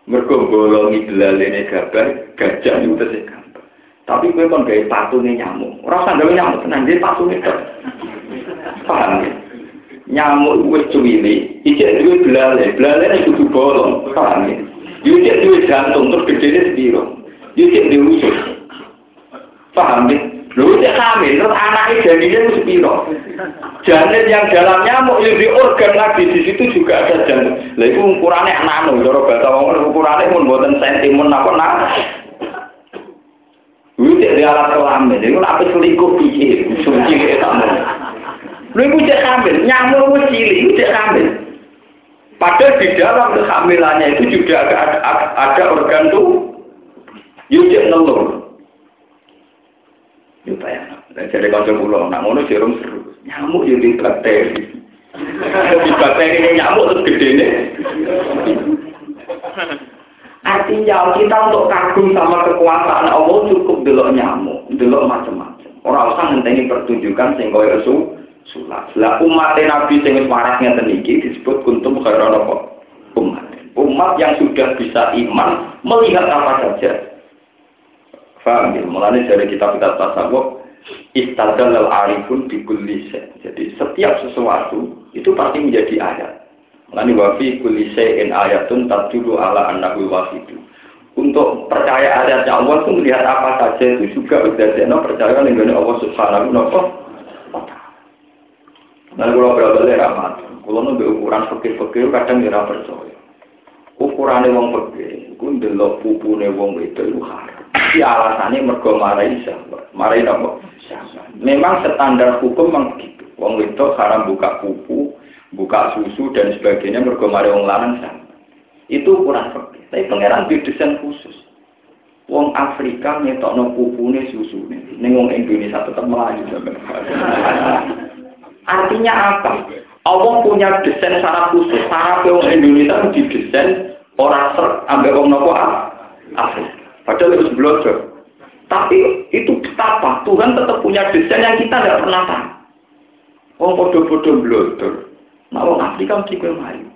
Mergo bolongi belalene gajah, gajah itu tesih gampang. Tapi kowe kon gawe patungnya nyamuk. Ora usah gawe nyamuk tenang, dia patungnya Paham ya? Nyamuk wis cuwili, ijek duwe belale, belale kudu bolong, paham ya? Ijek duwe jantung terus gedene sepiro. Ijek duwe usus. Paham ya? Lu cek hamil, terus anaknya jadinya itu sepiro. Janin yang dalam nyamuk, di organ lagi, di situ juga ada jantung. Lah itu ukurannya nano, kalau bahasa ngomong ukurannya pun buatan sentimen apa nak. Lu cek di alat kelamin, itu apa selingkuh pikir, kayak kamu. Lu iku cek hamil, nyamuk wis cilik, iku cek. Padahal di dalam kehamilannya itu juga ada, ada, ada organ tuh, yuk cek nelur. Yuk bayang, dan jadi kanca pulau, nak ngono jarum seru, nyamuk yuk di bakteri. di bakteri ini nyamuk terus gede nih. Artinya kita untuk kagum sama kekuasaan Allah cukup delok nyamuk, delok macam-macam. Orang usah ngenteni pertunjukan sing koyo sulap. Lah umat Nabi sing wis waras disebut kuntum khairan apa? Umat. Umat yang sudah bisa iman melihat apa saja. Faham ya? Mulanya dari kitab-kitab tasawuf istadal al arifun di Jadi setiap sesuatu itu pasti menjadi ayat. Mulanya wafi kulise in ayatun tadulu ala annahu wafidu. Untuk percaya ayatnya Allah itu melihat apa saja itu juga sudah percaya dengan Allah Subhanahu wa taala. Nah, kalau berapa ramat, kalau nunggu ukuran fakir-fakir kadang tidak percaya. Ukurannya wong fakir, itu ndelok pupune wong itu itu haram. Si alasannya mergo marai sahabat, marai apa? Memang standar hukum memang begitu. Wong itu haram buka pupu, buka susu dan sebagainya mergo marai wong lanang sahabat. Itu ukuran fakir. Tapi pangeran di desain khusus. Wong Afrika ngetokno pupune susune. Ning wong Indonesia tetap melayu Artinya apa? Allah punya desain secara khusus. Sarap orang Indonesia itu didesain orang ser ambil orang nopo. Padahal itu belajar. Tapi itu betapa Tuhan tetap punya desain yang kita tidak pernah tahu. Oh bodoh-bodoh belajar. Nah orang Afrika mesti kau mayu.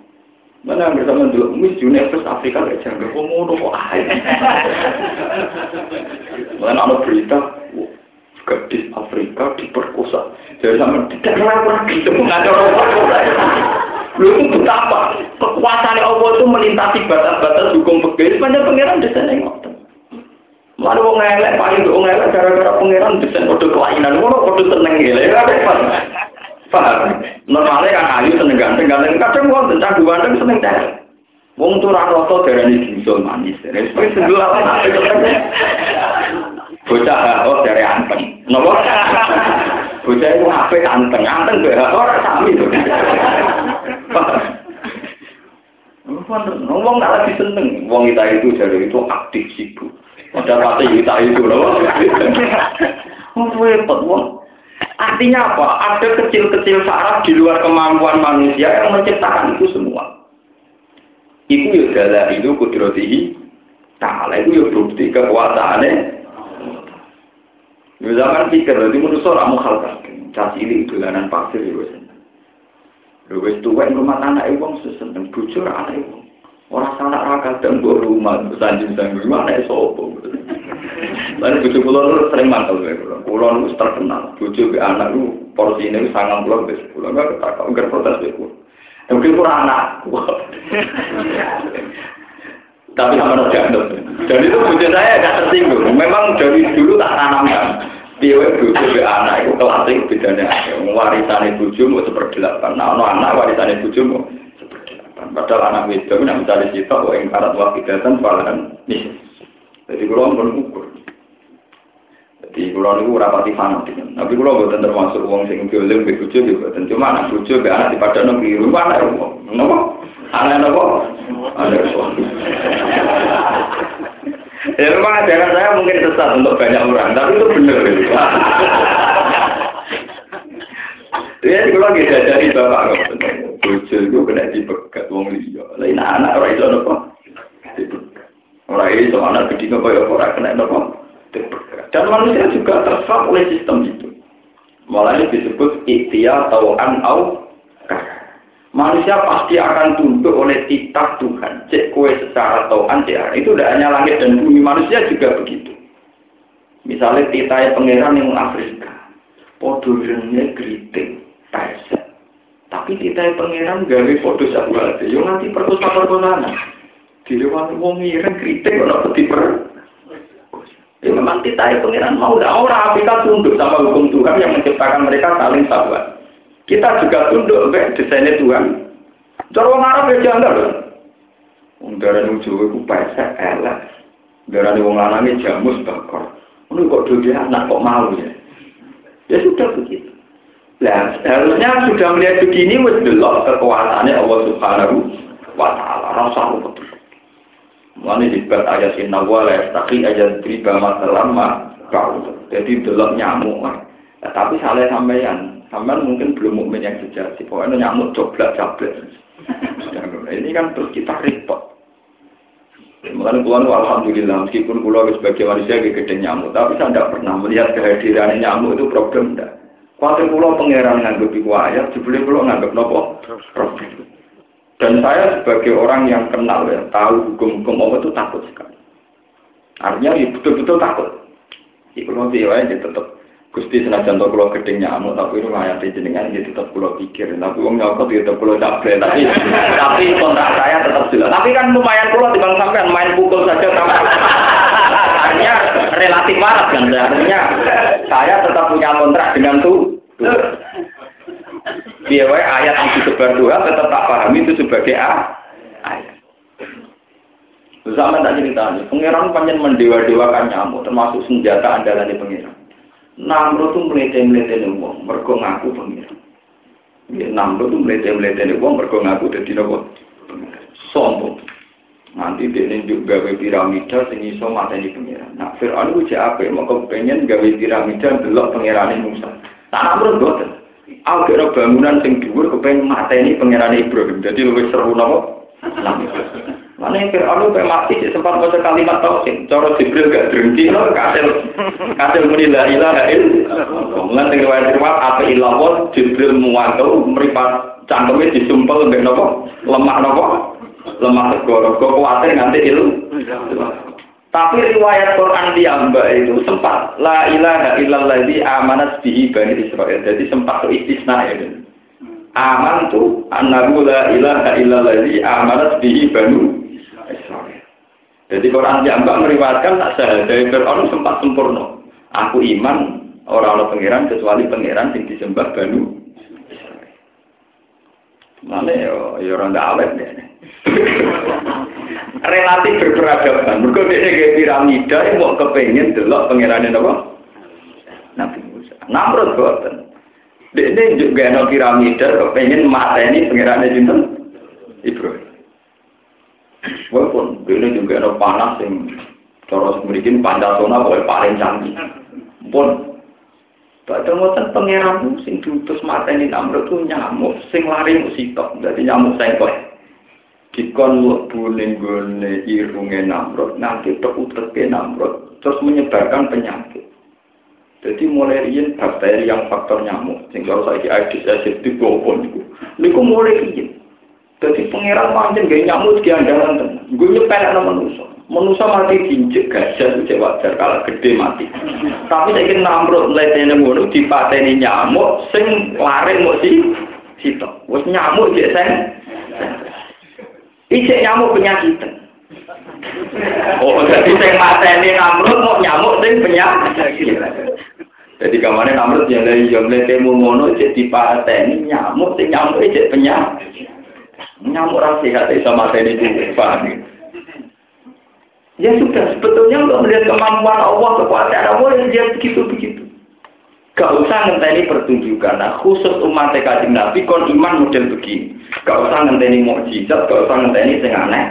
Mana yang bersama dulu Miss Universe Afrika gak jaga. Kok mau nopo? Mana ada berita? Gadis Afrika diperkosa. Jadi sama tidak lagi itu orang Lu itu betapa kekuasaan Allah itu melintasi batas-batas hukum pegawai. Sebenarnya pangeran desain yang ngotot. Lalu wong elek paling wong elek gara-gara pangeran desain kode kelainan. Ngono kode seneng gile. Ya Paham? Normalnya kan ayu seneng ganteng ganteng. Kadang wong tentang ganteng seneng cewek. Wong tuh rata darah ini manis. Ini sebelah bocah oh dari anteng. Nopo? Bocah itu apa anteng. Anteng berapa orang sami. Tuh ngomong nggak lagi seneng. Wong kita itu dari itu aktif sibuk. Ada pasti kita itu loh repot wong. Artinya apa? Ada kecil-kecil saraf di luar kemampuan manusia yang menciptakan itu semua. Itu ya adalah itu kudrotihi ta'ala itu ya bukti kekuasaannya. Ya zaman pikir, jadi menurut orang mau hal Caci ini dolanan pasir ya wes. Wes tua yang rumah anak ibu seseneng bujur anak ibu. Orang salah raka dan gue rumah sanjung sanjung mana ya sopo. Lalu bucu pulau sering mantel gue pulau. Pulau itu terkenal. Bucu be anak lu porsi ini sangat pulau bes pulau nggak ketakau nggak protes be pulau. Mungkin kurang anak. Tapi sama jatuh. Dan itu bucu saya agak tersinggung. Memang dari dulu tak tanamkan. Dia bucu be anak itu kelasik bedanya. Warisan bucu mau seperdelapan. Nah, anak warisan bucu mau Padahal anak itu nak mencari cita, kok yang karat wakidatan balahan nih. Jadi kalau pun ukur. Jadi kalau itu rapati fanatik. Tapi kalau bukan termasuk uang sing be bojo juga. Dan cuma bojo be anak di padano keliru anak uang. Kenapa? Anak apa? Anak. Ya memang ajaran saya mungkin sesat untuk banyak orang, tapi itu benar. Ya, kalau kita dari bapak bojo itu kena dipegat wong liya. Lain anak ora iso napa? Ora iso anak gede kok ya ora kena napa? Dan manusia juga terserap oleh sistem itu. Malah disebut ikhtiar tauan au Manusia pasti akan tunduk oleh titah Tuhan. Cek kue secara tauan cek itu tidak hanya langit dan bumi manusia juga begitu. Misalnya titah pangeran yang Afrika, podurnya geriting, taisa. Tapi kita pangeran gawe foto sahabat, yo nanti perkosa perkosaan. Di luar wong ngirim kritik ora peti per. Ya memang kita pangeran mau dah orang kita tunduk sama hukum Tuhan yang menciptakan mereka saling sahabat. Kita juga tunduk ke desainnya Tuhan. Cara Arab ya. Wong darah nuju itu pesek elek. Darah wong lanangnya jamus bakar. Ini kok dulu anak kok mau ya? Ya sudah begitu. Nah, harusnya sudah melihat begini, wis delok kekuasaannya Allah Subhanahu wa Ta'ala. Rasa betul. Mana dibuat ayat sinna wa la yastaqi ayat riba masalama kau. Jadi delok nyamuk. Tapi salah sampeyan, sampean mungkin belum mukmin yang sejati. Pokoknya nyamuk coblak coblak. ini kan terus kita repot. Mengenai Tuhan, Alhamdulillah, meskipun pulau sebagai manusia gede nyamuk, tapi saya tidak pernah melihat kehadiran nyamuk itu problem tidak. Kuatir pulau pangeran nganggep iku ayat, jebule pulau nganggep nopo problem. Dan saya sebagai orang yang kenal ya, tahu hukum-hukum Allah itu takut sekali. Artinya ya betul-betul takut. Di pulau dia ya tetap Gusti senajan to kula gedhe nyamuk tapi ini ayat jenengan ya tetap kula pikir. Tapi wong nyokot ya tetap kula capek tapi tapi kontrak saya tetap jelas. Tapi kan lumayan kula timbang sampean main pukul saja sama. Artinya relatif waras kan artinya saya tetap punya kontrak dengan tuh. Biar ayat yang disebar Tuhan tetap tak pahami itu sebagai A. Zaman tak cerita pangeran panjang mendewa-dewakan nyamuk, termasuk senjata andalan di pangeran. Namro tuh melete-melete nih uang, mergo ngaku pengiran. Ya, Namro tuh melete-melete nih uang, mergo ngaku jadi nopo. Sombong. Nanti dia juga gawe piramida sing iso mateni pengiran. Nah, Fir'aun itu apa? Mau pengen gawe piramida delok pengirane Musa. Tak Namro boten. Aku bangunan sing dhuwur kepengen mateni pengiran Ibrahim. Jadi lebih seru nopo. Mana yang Fir'aun kayak mati sempat baca kalimat tauhid. Cara Jibril gak drengki loh, kasil kasil muni la ilaha illallah. Mulan dengan riwayat riwayat apa ilawat Jibril muwato meripat cangkemnya disumpel mbek nopo lemah nopo lemah segoro. Kok kuatir nganti ilu. Tapi riwayat Quran di Amba itu sempat la ilaha illallah di amanat bihi bani Israel. Jadi sempat itu istisna ya. Aman tuh annahu la ilaha illallah di amanat bihi banu jadi Quran mbak meriwayatkan tak sah dari Fir'aun sempat sempurna. Aku iman orang-orang pangeran kecuali pangeran yang disembah Banu Mana ya, ya orang tidak awet deh. Relatif berperadaban. Mereka dia piramida yang mau kepengen delok pangeran apa? Nabi Musa. Namrud buatan. Dia juga ada piramida kepengen mata ini pangeran ini Ibrahim. Walaupun ini juga ada panas yang cara memiliki Pancasona boleh paling canggih. Pun, Padahal ngoten pangeran sing diutus mateni Namrud ku nyamuk sing lari mung sitok, dadi nyamuk sengkok. Dikon mlebu ning gone irunge Namrud, nanti tek uteke Namrud, terus menyebarkan penyakit. Jadi mulai riyen bakteri yang faktor nyamuk, sing kalau saiki Aedes aegypti gopo niku. Niku mulai riyen. Jadi pangeran pancen gak nyamuk di andalan tenan. Gue nyepelek nang manusa. Manusa mati diinjek gajah itu wajar kalau gede mati. Tapi saya kira namrud letene ngono dipateni nyamuk sing lari mau si sitok. Wes nyamuk jek sing Ijek nyamuk penyakit. Oh, jadi sing mateni namrud mau nyamuk sing penyakit. Jadi ke mana namrud yang dari jomle temu mono jadi dipateni nyamuk sing nyamuk ijek penyakit. Nyamuk rasa sehat sama mateni itu paham. Ya sudah, sebetulnya untuk melihat kemampuan Allah, kekuasaan Allah, ya dia begitu-begitu. Gak usah ngenteni pertunjukan. Nah, khusus umat kajian Nabi, kon iman model begini. Gak usah ngenteni mukjizat, gak usah ngenteni sing aneh.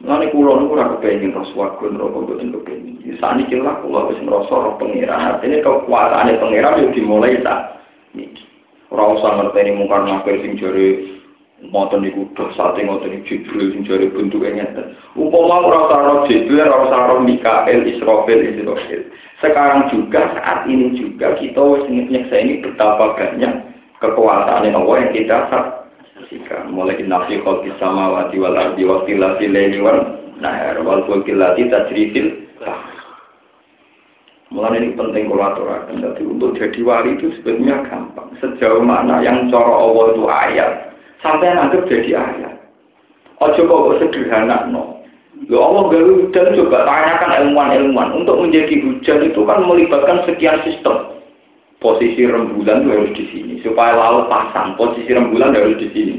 Lalu kulo niku ora kepengin terus warga neraka mboten kepengin. Sani kira kulo wis ngrasa roh. Artine kekuasaane pangeran yo dimulai tak niki. Ora usah ngerteni mungkar nakir sing jare Moten niku dosate ngoten iki Jibril sing jare bentuke ngeten. Umpama ora karo Jibril, ora karo Mikael, Israfil, Israfil. Sekarang juga saat ini juga kita wis nyekseni betapa banyak kekuasaan Allah yang kita saksikan. Mulai nafi khalqis samawati wal ardi wa tilati laili wal nahar wal fulki lati tajrifil Mulai ini penting kolaborasi. Jadi untuk jadi wali itu sebenarnya gampang. Sejauh mana yang cara Allah itu ayat, sampai nanggap jadi ayat. Ojo kok sederhana no. Ya Allah gawe hujan coba tanyakan ilmuwan-ilmuwan untuk menjadi hujan itu kan melibatkan sekian sistem. Posisi rembulan itu harus di sini supaya laut pasang. Posisi rembulan harus di sini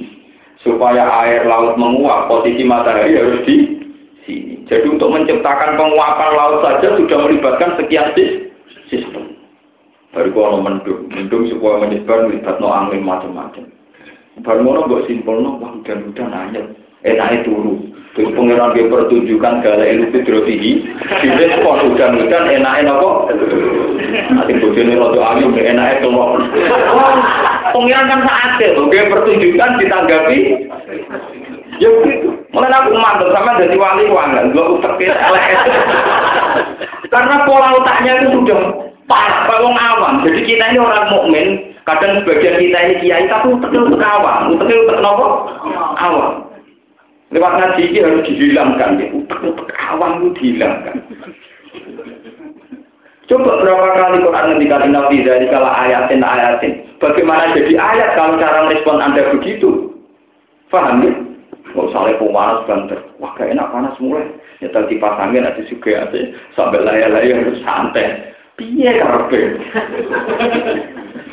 supaya air laut menguap. Posisi matahari harus di sini. Jadi untuk menciptakan penguapan laut saja sudah melibatkan sekian sistem. Baru kalau mendung, mendung supaya menyebar melibatkan angin macam-macam. Baru ngono mbok simpulno wah hujan-hujan anyep. Enake turu. Terus pengiran dia pertunjukan gala ilu fidrotihi. Bisa kok hujan-hujan enake napa? Nanti bojone rada angin enake keluar. Pengiran kan saat oke pertunjukan ditanggapi. Ya begitu. Mulai aku mantap sama jadi wali wangan, gua utek Karena pola otaknya itu sudah pas, kalau awam. Jadi kita ini orang mukmin, Kadang sebagian kita ini kiai tapi uteknya utek awam. Uteknya utek nopo? Awam. Lewat ngaji ini harus dihilangkan. Ya. Utek-utek awam itu dihilangkan. Coba berapa kali Quran ngendikasi Nabi dari kala ayatin ayatin. Bagaimana jadi ayat kalau cara respon Anda begitu? Paham ya? Mau saling pemanas banter. Wah gak enak panas mulai. Ya tadi pasangin aja juga aja. Sambil layar-layar santai. Piye?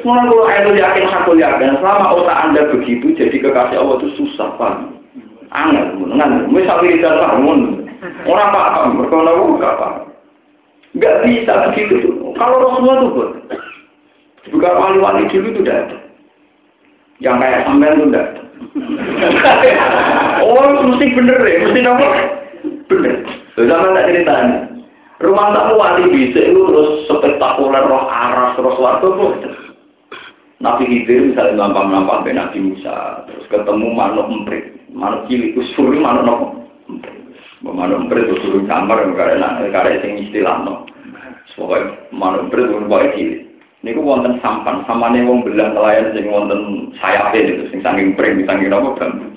Mulai kalau itu yakin aku yakin selama otak anda begitu jadi kekasih Allah itu susah pak. Angel, mengenal. Misal wiridan bangun, orang paham, berkona enggak paham. Enggak bisa begitu. Kalau Rasulullah itu pun, juga wali-wali dulu itu tidak. Yang kayak sampean itu tidak. Oh, mesti bener ya, mesti nomor bener. Sama tak ceritanya. Rumah tamu wali bisa itu terus spektakuler roh aras terus waktu. Nabi Khidir misalnya nampak-nampak dengan Nabi Musa, terus ketemu manuk emprit, manuk cilik, usur manuk nopo. Manuk emprit itu suruh kamar, karena karena yang istilah no. Pokoknya manuk emprit itu pokoknya cilik. Ini ku wonten sampan, samane wong belang nelayan sing wonten sayapnya itu, sing saking pring, saking nopo bambu.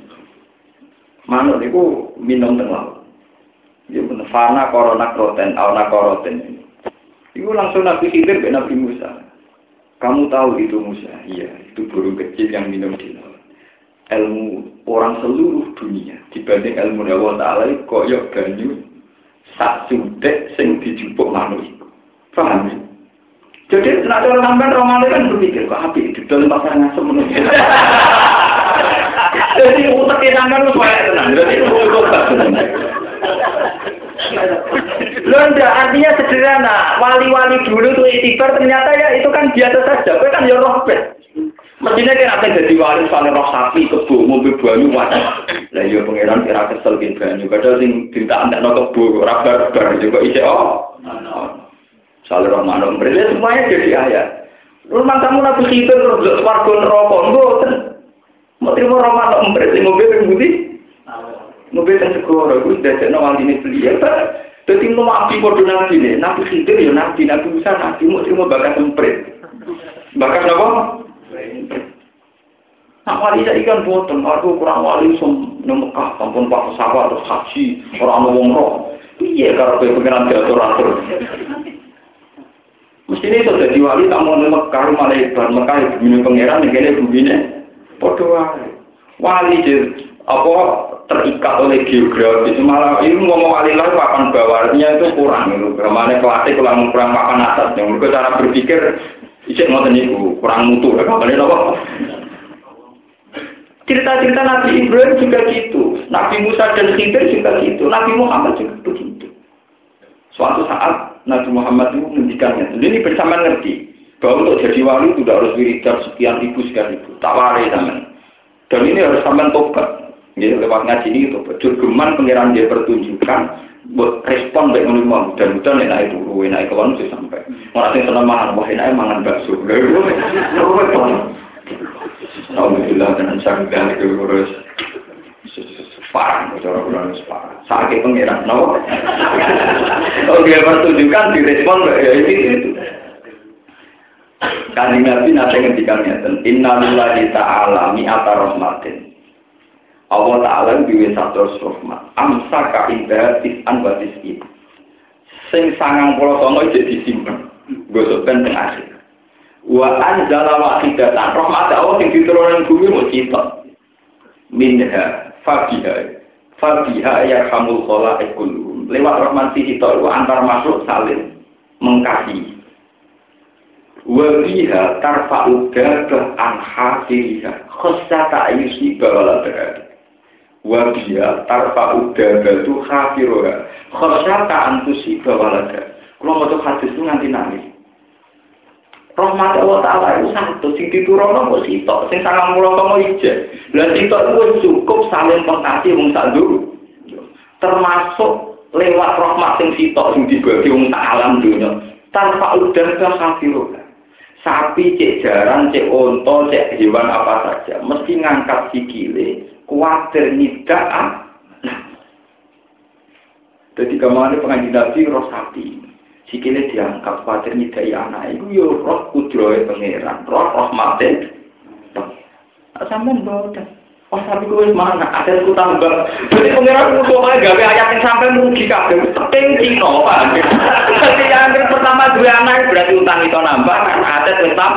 Manuk itu minum teng laut. Ya bener, fana korona kroten, awana koroten. Itu langsung Nabi Khidir ke Nabi Musa. Kamu tahu itu Musa? Iya, itu burung kecil yang minum di laut. Ilmu orang seluruh dunia dibanding ilmu Allah Ta'ala koyok ganyu sak sudek sing dijupuk manusia. Paham ya? Jadi nak orang sampai Romawi kan berpikir kok api itu dalam pasangan semenuh. Jadi utaknya sampai lu suara tenang. Jadi itu. Loh enggak, artinya sederhana. Wali-wali dulu tuh itibar ternyata ya itu kan biasa saja. Itu kan ya rohbet. Mestinya kira apa jadi wali soalnya roh sapi, kebu, mobil banyu, wajah. Lah iya pengiran kira kesel ke banyu. Padahal sing cinta anak no kebu, rabar-rabar juga isi oh. Soal Rahman Umrit, ya semuanya jadi ayat. Rumah kamu nabi khidir terus warga neraka, enggak Mau terima Rahman Umrit, mobil yang putih. Mobil yang segoro, itu sudah jadi nawal ini beliau. Jadi mau api bodoh nabi nih, nabi khidir ya nabi, nabi Musa nabi, mau terima bakat Umrit. Bakat apa? Nah, wali saya ikan boten, aku kurang wali som Mekah, sampun pak pesawat terus haji, orang wong roh. Iya, kalau kayak pengiran diatur atur. Mesti ini sudah jadi wali tak mau Mekah, malah ibar Mekah ibu ini pengiran, ini begini. Podo wali, wali apa terikat oleh geografis malah ini ngomong wali lah papan bawahnya itu kurang itu. Ke mana kelasnya kurang kurang papan atas, yang cara berpikir Ijek ngoten niku kurang mutu, kapan apa? Cerita-cerita Nabi Ibrahim juga gitu, Nabi Musa dan Khidir juga gitu, Nabi Muhammad juga begitu. Suatu saat Nabi Muhammad itu mendikannya. Ini bersama ngerti bahwa untuk jadi wali itu tidak harus wiridan sekian ribu sekian ribu, tak wari zaman. Dan ini harus sampai tobat. Ya, lewat ngaji ini tobat. Jurgeman pengiran dia pertunjukan buat respon baik menerima dan mudah naik turu naik keluar sih sampai orang yang senang makan wah enak mangan bakso Alhamdulillah dengan syarikat itu urus parah, cara kurang parah. Sakit pengiran, no? Dia pertunjukan direspon ya itu itu. Kanjeng Nabi nanti ngendikan ngeten, Inna lillahi ta'ala mi'ata rahmatin. Allah Ta'ala duwe satu rahmat. Amsa ka'indah tis'an wa tis'in. Sing sangang pulau songo jadi disimpan. Gosokkan tengah akhir. Wa anzala wahidatan rahmat Allah sing diturunkan bumi mau cita. Minha fabiha fabiha ya hamul khalaik kulluhum. Lewat rahmat itu antar masuk saling mengasihi. Wa biha tarfa'u gabah an hasiriha khusyata yusiba wala terhadap. Wa biha tarfa'u gabah tu khusyata antusiba wala terhadap. Kalau mau hadis itu nanti nangis. Rahmat Allah Ta'ala itu satu, sing diturunkan kok sitok, sing sangat mulau kamu ijek. Dan sitok itu cukup saling pengkasih wong satu. Termasuk lewat rahmat sing sitok sing dibagi wong alam dunia. Tanpa udah ke kafirun. Sapi, cek jaran, cek onto, cek hewan apa saja. Mesti ngangkat sikile, kuatir nidak Nah. Jadi kemarin pengajian Nabi roh sapi. Sikile diangkat khawatir nyidai anak itu yo ya roh kudrohe pangeran. Roh rahmate. Sampean boten Oh tapi gue mana? Ada aku tambah. Jadi pengiran aku kok gawe ayat yang sampai mugi kabeh. Teping Cina, Pak. Jadi yang pertama dua anak berarti utang itu nambah, kan ada tetap.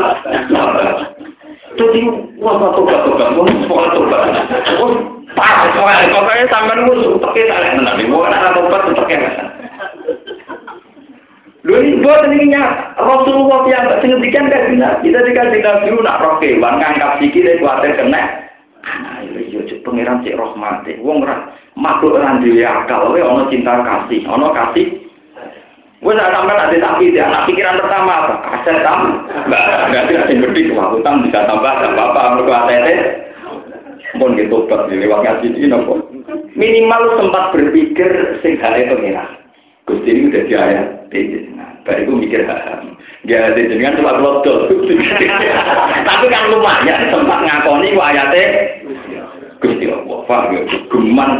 Jadi wah satu satu satu, wah satu satu. Parah, pokoknya sampai musuh, tak ada nanti. Mau ada tobat, ya. Lho ini buat ini Rasulullah yang tak ngendikan kan. Kita dikasih Nabi nak roh kewan ngangkat sikit kuatir kena. Itu pangeran cek rahmate. Wong ora makhluk ora duwe akal, wae ana cinta kasih, ana kasih. Wes nek sampean ada tapi dia anak pikiran pertama apa? Aset tam. Berarti ada yang gede wah utang bisa tambah enggak apa-apa mergo aset. Pun gitu tobat lewat ngaji ini nopo. Minimal sempat berpikir sing hale pengiran. Gusti ini udah di ayat Baru mikir haram. Ya, jenengan cuma lodol. Tapi kan lumayan sempat ngakoni ayatnya. Gusti Allah, paham ya? Geman.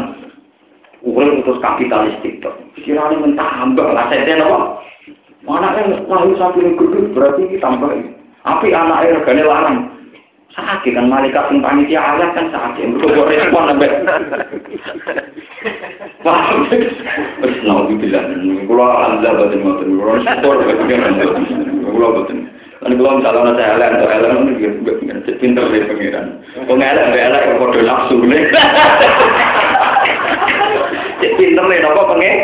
Urel terus kapitalistik. Kiranya mentambah lah. Saya apa? Anaknya lahir sampai gede berarti tambah. Tapi anaknya regane larang. sakit kan malaikat sing panitia ayat kan sakit mergo respon sampai wah wis nang dibilang kula anda boten ngoten kula syukur kula boten Kan kalau misalnya saya elek atau elek itu pinter dari pengiran. Kau elek, elek yang kode nafsu nih. Pinter nih, apa pengen?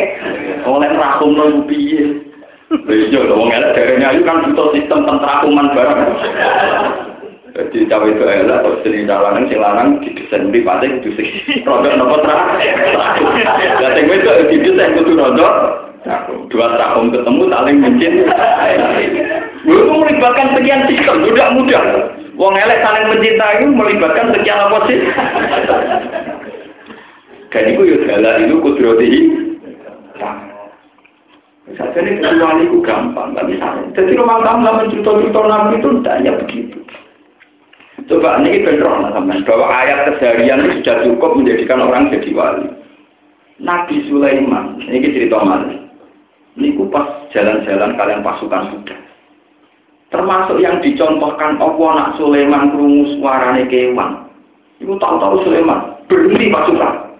Oleh rakum nol piye. Iya, dong elek dari nyayu kan butuh sistem tentrakuman barang. Jadi cawe itu elak atau seni jalanan si lanang didesain di pasti itu sih rodok nopo tra. Ya sing itu didesain kudu rodok. Dua tahun ketemu saling mencin. Itu melibatkan sekian sistem, tidak mudah. Wong elek saling mencintai melibatkan sekian apa sih? Dan itu ya jalan itu kudroti. Saja ini kecuali itu gampang, tapi jadi rumah tangga mencerita-cerita Nabi itu tidaknya begitu. Coba ini benar teman bahwa ayat keseharian itu sudah cukup menjadikan orang jadi wali. Nabi Sulaiman, ini cerita mana? Ini pas jalan-jalan kalian pasukan sudah. Termasuk yang dicontohkan Allah nak Sulaiman kerungu suarane kewan. Ibu tahu-tahu Sulaiman berhenti pasukan.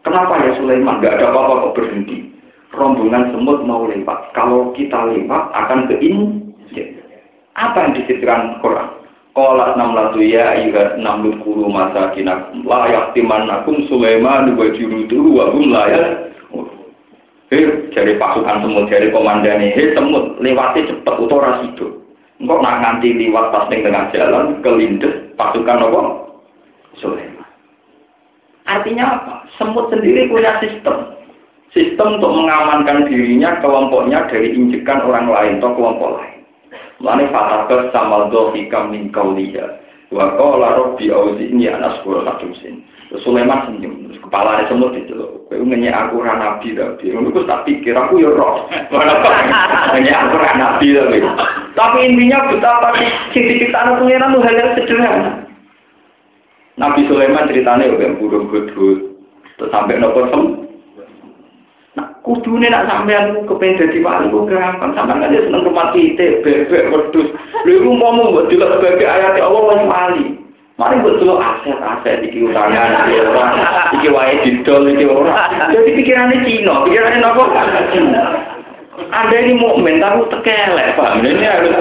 Kenapa ya Sulaiman? Gak ada apa-apa kok berhenti. Rombongan semut mau lewat. Kalau kita lewat akan ke ini. Apa yang disebutkan Quran? Kolat enam latu ya ayuha enam lut kuru masa kinakum layak timan akum Sulaiman dua jurudu wa hum layak. Hei, dari pasukan semut, dari komandan hei semut lewati cepet utora situ. Engkau nak nganti liwat pas tengah jalan kelindes pasukan apa? Sulaiman. Artinya apa? Semut sendiri punya sistem. Sistem untuk mengamankan dirinya, kelompoknya dari injekan orang lain atau kelompok lain. Mane fatabas samal dohika min kauliya. Wa qala rabbi auzi'ni an asqura lakumsin. Sulaiman senyum, terus kepala ada semut itu loh. Kowe ngenyek aku ra nabi tapi ngono ku tak pikir aku ya roh. Ngenyek aku ra nabi tapi. Tapi intinya betapa sing diciptakan pangeran itu hal yang sederhana. Nabi Sulaiman ceritanya udah burung hudhud. Terus sampai nopo sem Kudune nak sampean kepen dadi wali ku gampang. Sampean kan seneng rumah titik, bebek, wedhus. Lha iku umpama mbok delok sebagai ayat Allah wong wali. Mari delok aset-aset iki utangan iki ora. Iki wae didol iki ora. Jadi pikirane Cina, pikirane napa? Anda ini mukmin tapi tekelek, Pak. Ini harus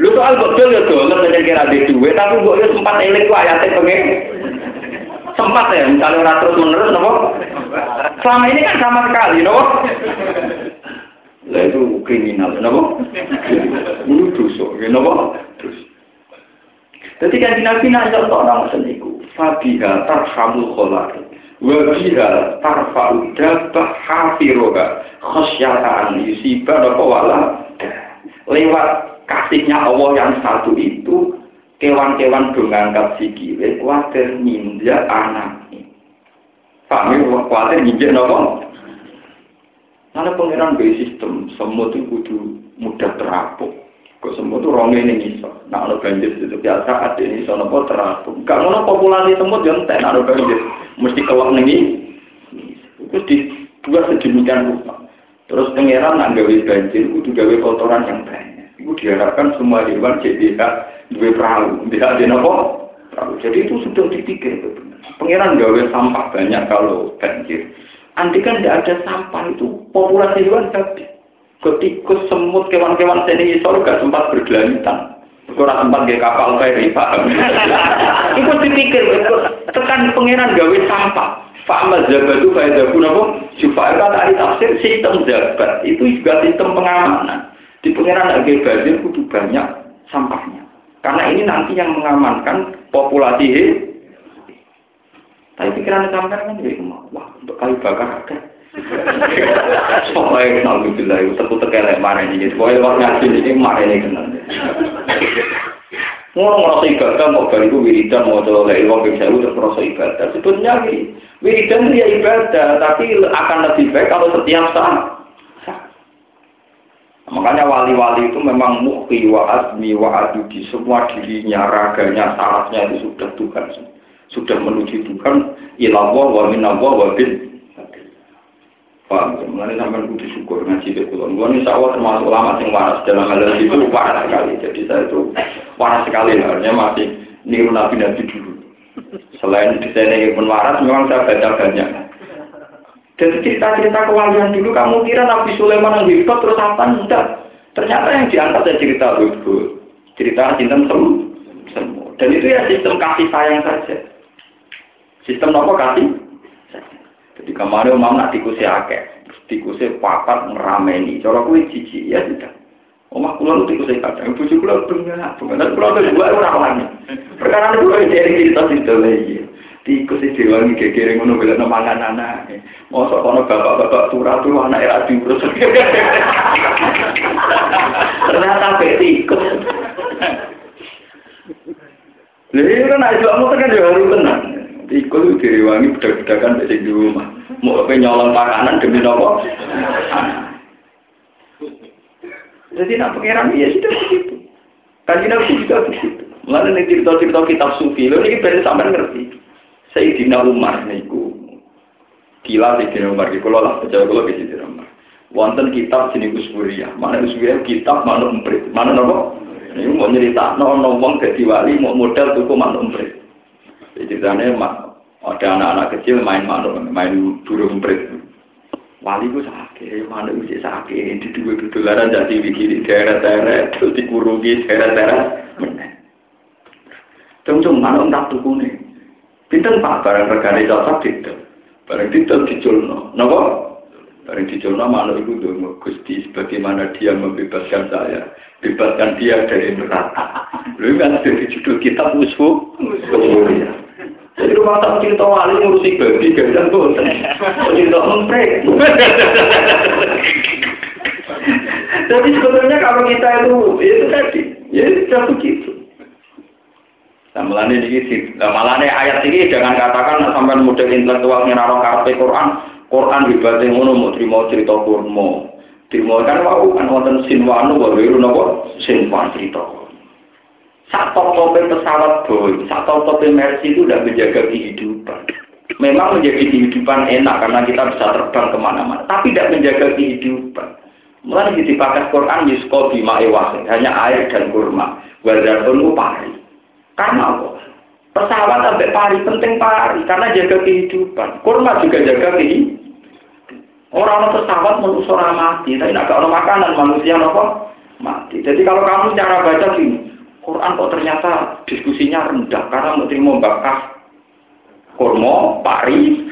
Lu soal betul ya tuh, lu kira di duit, tapi gue sempat eling ku ayatnya pengen sempat ya misalnya orang terus menerus nopo selama ini kan sama sekali nopo lah itu kriminal nopo itu dosa ya nopo jadi kan nabi nanya orang seniku fabiha tarhamul kholar wa biha tarfa'u dabah hafiroha khosyatan yusibah nopo wala lewat kasihnya Allah yang satu itu kewan-kewan do ngangkat sikile kuwatir ninja anak. Pak mi kuwatir ninja napa? Karena pengiran be sistem semut itu kudu mudah terapuk. Kok semut itu ronge ini iso. Nah, ada banjir itu biasa ada ini iso nopo terapuk. Gak ngono populasi semut yang ten ada banjir. Mesti kelak nih. Terus dibuat sedemikian rupa. Terus pengiran nak gawe banjir, kudu gawe kotoran yang banyak. Itu diharapkan semua hewan jadi dua perahu, tidak ada nopo. Jadi itu sudah dipikir. Pengiran gawe sampah banyak kalau banjir. Nanti kan tidak ada sampah itu populasi hewan habis. Ketikus, semut, kewan-kewan seni isor gak sempat bergelantan. Kurang sempat gak kapal feri, paham? itu dipikir, tekan pengiran gawe sampah. Fa'amal zabat itu kayak zabu apa? Jufa'il kata ahli tafsir, sistem zabat. Itu juga sistem pengamanan. Di pengiran lagi banjir kudu banyak sampahnya. Karena ini nanti yang mengamankan populasi he. Tapi pikiran sampai kan jadi wah untuk kayu bakar ada. Soalnya kenal bila itu tentu terkelek marah ini. Soalnya waktu ngaji ini marah ini kenal. Mau ngerasa ibadah, mau bariku wiridan, mau coba lagi uang bisa terus ngerasa ibadah. Sebetulnya wiridan itu ya ibadah, tapi akan lebih baik kalau setiap saat Makanya wali-wali itu memang mukhi wa azmi wa adudi semua dirinya, raganya, sarafnya itu sudah Tuhan. Sudah menuju Tuhan ilallah wa minallah wa bin. Paham? Mengenai sampai kudu syukur ngaji ke kulon. Gue insya Allah termasuk ulama yang waras dalam hal itu waras sekali. Jadi saya itu waras sekali. Artinya masih niru nabi-nabi dulu. Selain desain yang pun waras, memang saya baca banyak. Jadi cerita-cerita kewalian dulu kamu kira Nabi Sulaiman yang hebat terus apa enggak? Ternyata yang diangkat ya cerita hudhud, cerita cinta semu, semu. Dan itu ya sistem kasih sayang saja. Sistem apa kasih? Jadi kemarin mau nak tikusi akeh, tikusi papat ngerameni. Cara kue cici ya tidak. Omah kula lu tikusi kacang, bojo kula bengak, bengak. Kula tuh dua orang lain. Perkara itu dari cerita cerita lagi tikus iki wangi gegere ngono bela mangan anak. Mosok kono bapak-bapak turah tuh anak era diurus. Ternyata tikus. Lha iya kan aja kamu kan ya harus tenang. Tikus itu direwangi budak-budakan di rumah. Mau nyolong pakanan demi nopo? Jadi nak pengiran ya sudah begitu. Kaji Nabi juga begitu. Mulai nih cerita-cerita kitab sufi, lo ini benar sampai ngerti. Sayyidina Umar niku gila Sayyidina Umar di kalau lah percaya kalau di Sayyidina Umar. Wonten kitab sini Usburia, mana Usburia kitab mana umprit, mana nopo? Ini mau cerita, no ngomong ke wali mau modal tuh mana umprit. Ceritanya ada anak-anak kecil main manuk, main burung umprit. Wali ku sakit, mana bisa sakit, di dua dolaran jadi bikin daerah-daerah, terus dikurungi daerah-daerah, meneh. Cung-cung mana entah tuku nih. Pinten pak barang regane cocok itu. Barang itu diculno. Napa? Barang diculno mana itu dong Gusti sebagaimana dia membebaskan saya, bebaskan dia dari neraka. Lu kan dari judul kitab musuh. Jadi rumah tak cerita wali ngurusi babi, gajah tuh. Cerita emprek. Jadi sebetulnya kalau kita itu, ya itu tadi, ya sudah begitu. Nah, melani ini, nah, ayat ini jangan katakan sampai model intelektual ngeraro karpe Quran, Quran hebatnya ngono mau terima cerita kurmo. Terima kan mau kan wonten sinwanu wae napa sinwan cerita. Saat top-topnya pesawat Boeing, saat top-topnya Mercy itu udah menjaga kehidupan. Memang menjadi kehidupan enak karena kita bisa terbang ke mana-mana, tapi tidak menjaga kehidupan. Mulai dipakai Quran Yusko bima ewasin, hanya air dan kurma. Wadzartun pari. Karena apa? Pesawat sampai pari, penting pari, karena jaga kehidupan. Kurma juga jaga kehidupan. Orang pesawat orang mati, tapi tidak ada makanan manusia apa? Mati. Jadi kalau kamu cara baca gini, Quran kok ternyata diskusinya rendah karena mau terima bakas kurma, pari,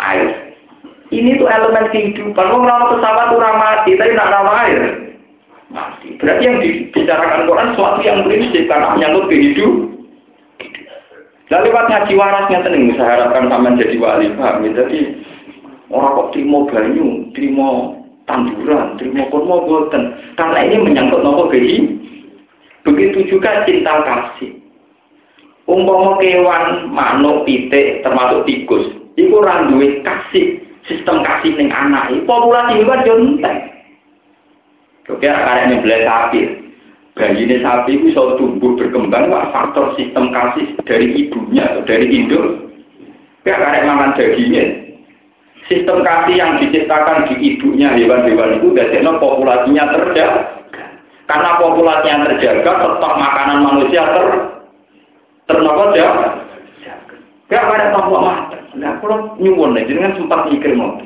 air. Ini tuh elemen kehidupan. Kalau pesawat kurang mati, tapi tidak ada air. Mati. Berarti yang dibicarakan Quran sesuatu yang prinsip karena menyangkut kehidupan. Lalu lewat ngaji warasnya tenang, saya harapkan sama jadi wali paham. Jadi orang kok terima banyu, terima tanduran, terima kurma boten. Karena ini menyangkut nopo kehidupan. Begitu juga cinta kasih. Umpama kewan, manuk, pitik, termasuk tikus, itu randuwe kasih, sistem kasih ning anak. Populasi hewan yo entek. Oke, karena belas sapi. Bayi ini sapi itu bisa tumbuh berkembang pak faktor sistem kasih dari ibunya atau dari induk. Ya karena makan dagingnya. Sistem kasih yang diciptakan di ibunya hewan-hewan itu dari populasinya terjaga. Karena populasinya terjaga, tetap makanan manusia ter ternopo ya. Gak ada tambah mata. Nah, kalau nyuwun nih, jangan sempat mikir mau.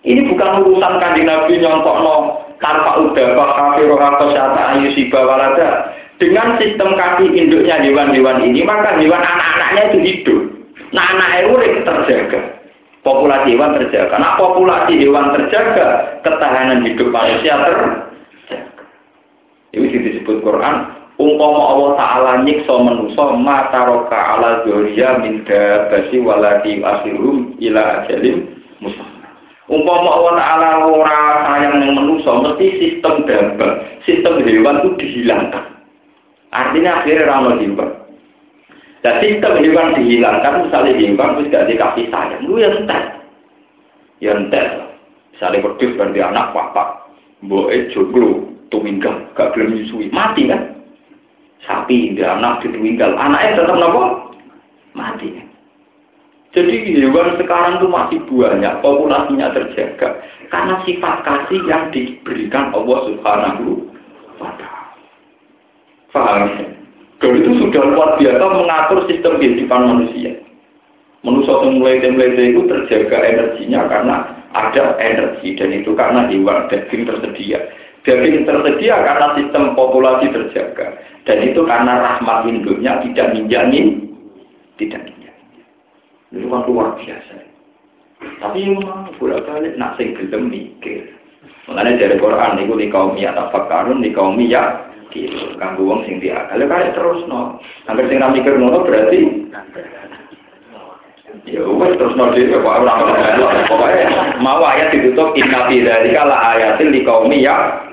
Ini bukan urusan kanjeng Nabi nyontok no tanpa udah kafir atau syata ayu siba walada. Dengan sistem kaki induknya hewan-hewan ini, maka hewan anak-anaknya itu hidup. Nah, anak urip terjaga. Populasi hewan terjaga. Nah, populasi hewan terjaga, ketahanan hidup manusia terjaga. Quran. Umpama Allah Ta'ala nyiksa manusa mata roka ala zoria minda basi waladi asirum ila ajalim musamma. Umpama Allah Ta'ala ora sayang yang manusa mesti sistem daba, sistem hewan itu dihilangkan. Artinya akhirnya ramah hewan. Dan sistem hewan dihilangkan, misalnya hewan itu tidak dikasih sayang, lu yang entek. Ya entek. Misalnya berdua berarti anak papa, boe joglo, tuminggal, gak gelem nyusui, mati kan? Sapi, dia anak ditunggal, anaknya tetap nopo? Mati. Jadi hewan sekarang itu masih banyak, populasinya terjaga. Karena sifat kasih yang diberikan Allah Subhanahu wa Ta'ala. Faham? Dan itu sudah luar biasa mengatur sistem kehidupan manusia. Manusia yang mulai itu terjaga energinya karena ada energi dan itu karena hewan daging tersedia. Daging tersedia karena sistem populasi terjaga. Dan itu karena rahmat induknya tidak minjamin, tidak minjamin. Itu kan luar biasa. Tapi memang bolak balik nak sing mikir. Mengenai dari Quran itu di kaum ya tafakarun di kaum ya gitu. Kanggo wong sing dia. Kalau kalian terus no, hampir sing mikir ngono berarti Ya wes terus nanti ya Pak Pokoknya mau ayat ditutup inna fi dzalika la ayatin liqaumi ya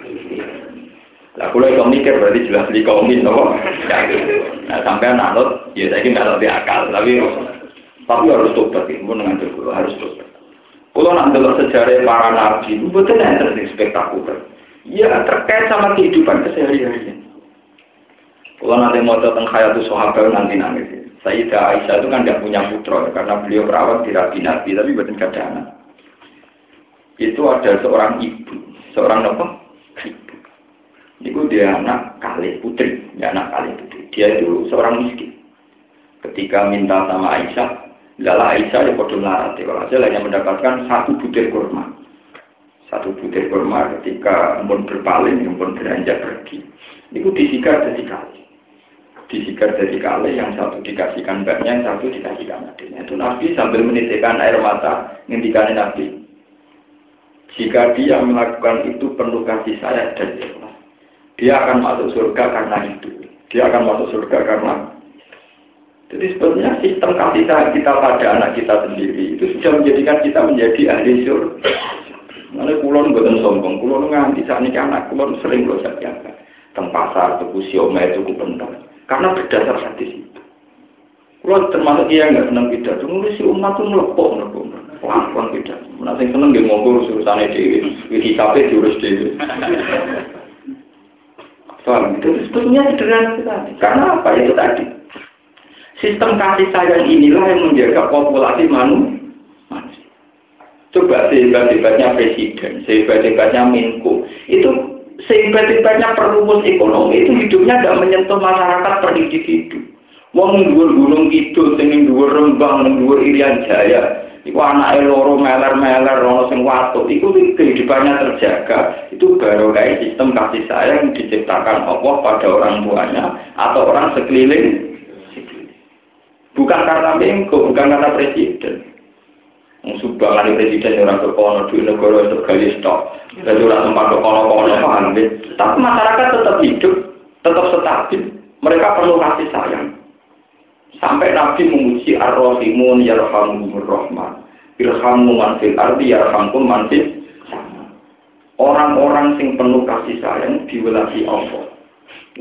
lah kalau itu mikir berarti jelas di kaum ini, nopo. Nah sampai nanut, ya saya kira nggak akal, tapi tapi harus tobat, ya. pun dengan harus tobat. Kalau nak delok sejarah para nabi betul yang spektakuler. Ya terkait sama kehidupan keseharian. Kalau nanti mau datang itu sahabat nanti nangis. Sayyidah Aisyah itu kan tidak punya putra karena beliau perawat di Rabi Nabi tapi ada anak. Itu ada seorang ibu, seorang apa? Itu dia anak kali putri, dia anak kali putri. Dia itu seorang miskin. Ketika minta sama Aisyah, Lala Aisyah ya bodoh larat. Kalau Aisyah hanya mendapatkan satu butir kurma. Satu butir kurma ketika pun berpaling, pun beranjak pergi. Itu disikat jadi kali. Disikat jadi kali, yang satu dikasihkan mbaknya, yang satu dikasihkan adiknya. Itu Nabi sambil menitikkan air mata, ngintikan Nabi. Jika dia melakukan itu penuh kasih saya dan. Dia akan masuk surga karena itu. Dia akan masuk surga karena jadi sebetulnya sistem kasih kita pada anak kita sendiri itu sudah menjadikan kita menjadi ahli surga. Mana kulon buatan sombong, kulon nganti saat ini anak kulon sering saya jaga. Teng pasar, tuku siomay, tuku bentar. Karena berdasar hadis itu. Kulon termasuk dia nggak senang pidato, nulis si umat tuh melepok, melepok, pelan-pelan pidato. Mana yang seneng dia ngomong urusannya dewi, wiki sampai diurus dewi. Soal itu sebetulnya sederhana sekali. Karena apa itu tadi? Sistem kasih sayang inilah yang menjaga populasi manusia. Coba sehebat-hebatnya presiden, sehebat-hebatnya Menko, itu sehebat-hebatnya perumus ekonomi itu hidupnya tidak menyentuh masyarakat per individu. Wong dhuwur gunung kidul, sing dhuwur Rembang, dhuwur Irian Jaya, iku anake loro meler-meler ana sing watuk, iku kehidupannya terjaga. Itu baru kayak sistem kasih sayang diciptakan Allah pada orang tuanya atau orang sekeliling Bukan karena Menko, bukan karena presiden. Subhangan presiden orang kekono di negara itu gali stok. Jadi orang tempat kekono-kono paham Tapi masyarakat tetap hidup, tetap stabil. Mereka perlu kasih sayang. Sampai Nabi memuji ar-rahimun yarhamumur rahman. Irhamu man fil ardi yarhamkum man Orang-orang sing penuh kasih sayang diwelasi Allah.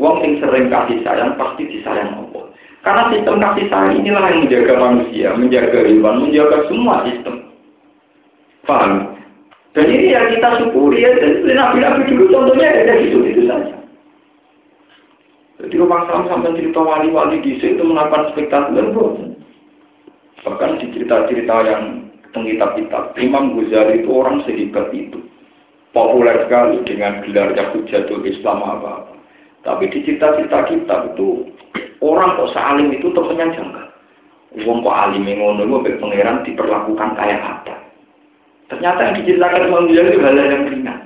Wong sing sering kasih sayang pasti disayang Allah. Karena sistem kasih sayang inilah yang menjaga manusia, menjaga iman, menjaga semua sistem. Paham? Dan ini yang kita syukuri ya, dan nabi-nabi dulu contohnya ada gitu itu saja. Jadi rumah salam sampai cerita wali-wali di situ melakukan spektakuler bro. Bahkan di cerita-cerita yang kitab-kitab, Imam Ghazali itu orang sehebat itu. Populer sekali dengan gelarnya Hujatul Islam apa-apa. Tapi di cerita-cerita kitab itu Orang kok saling itu temennya jangka. Uang kok alim ngono gue pangeran diperlakukan kayak apa? Ternyata yang diceritakan Imam Ghazali itu hal yang ringan.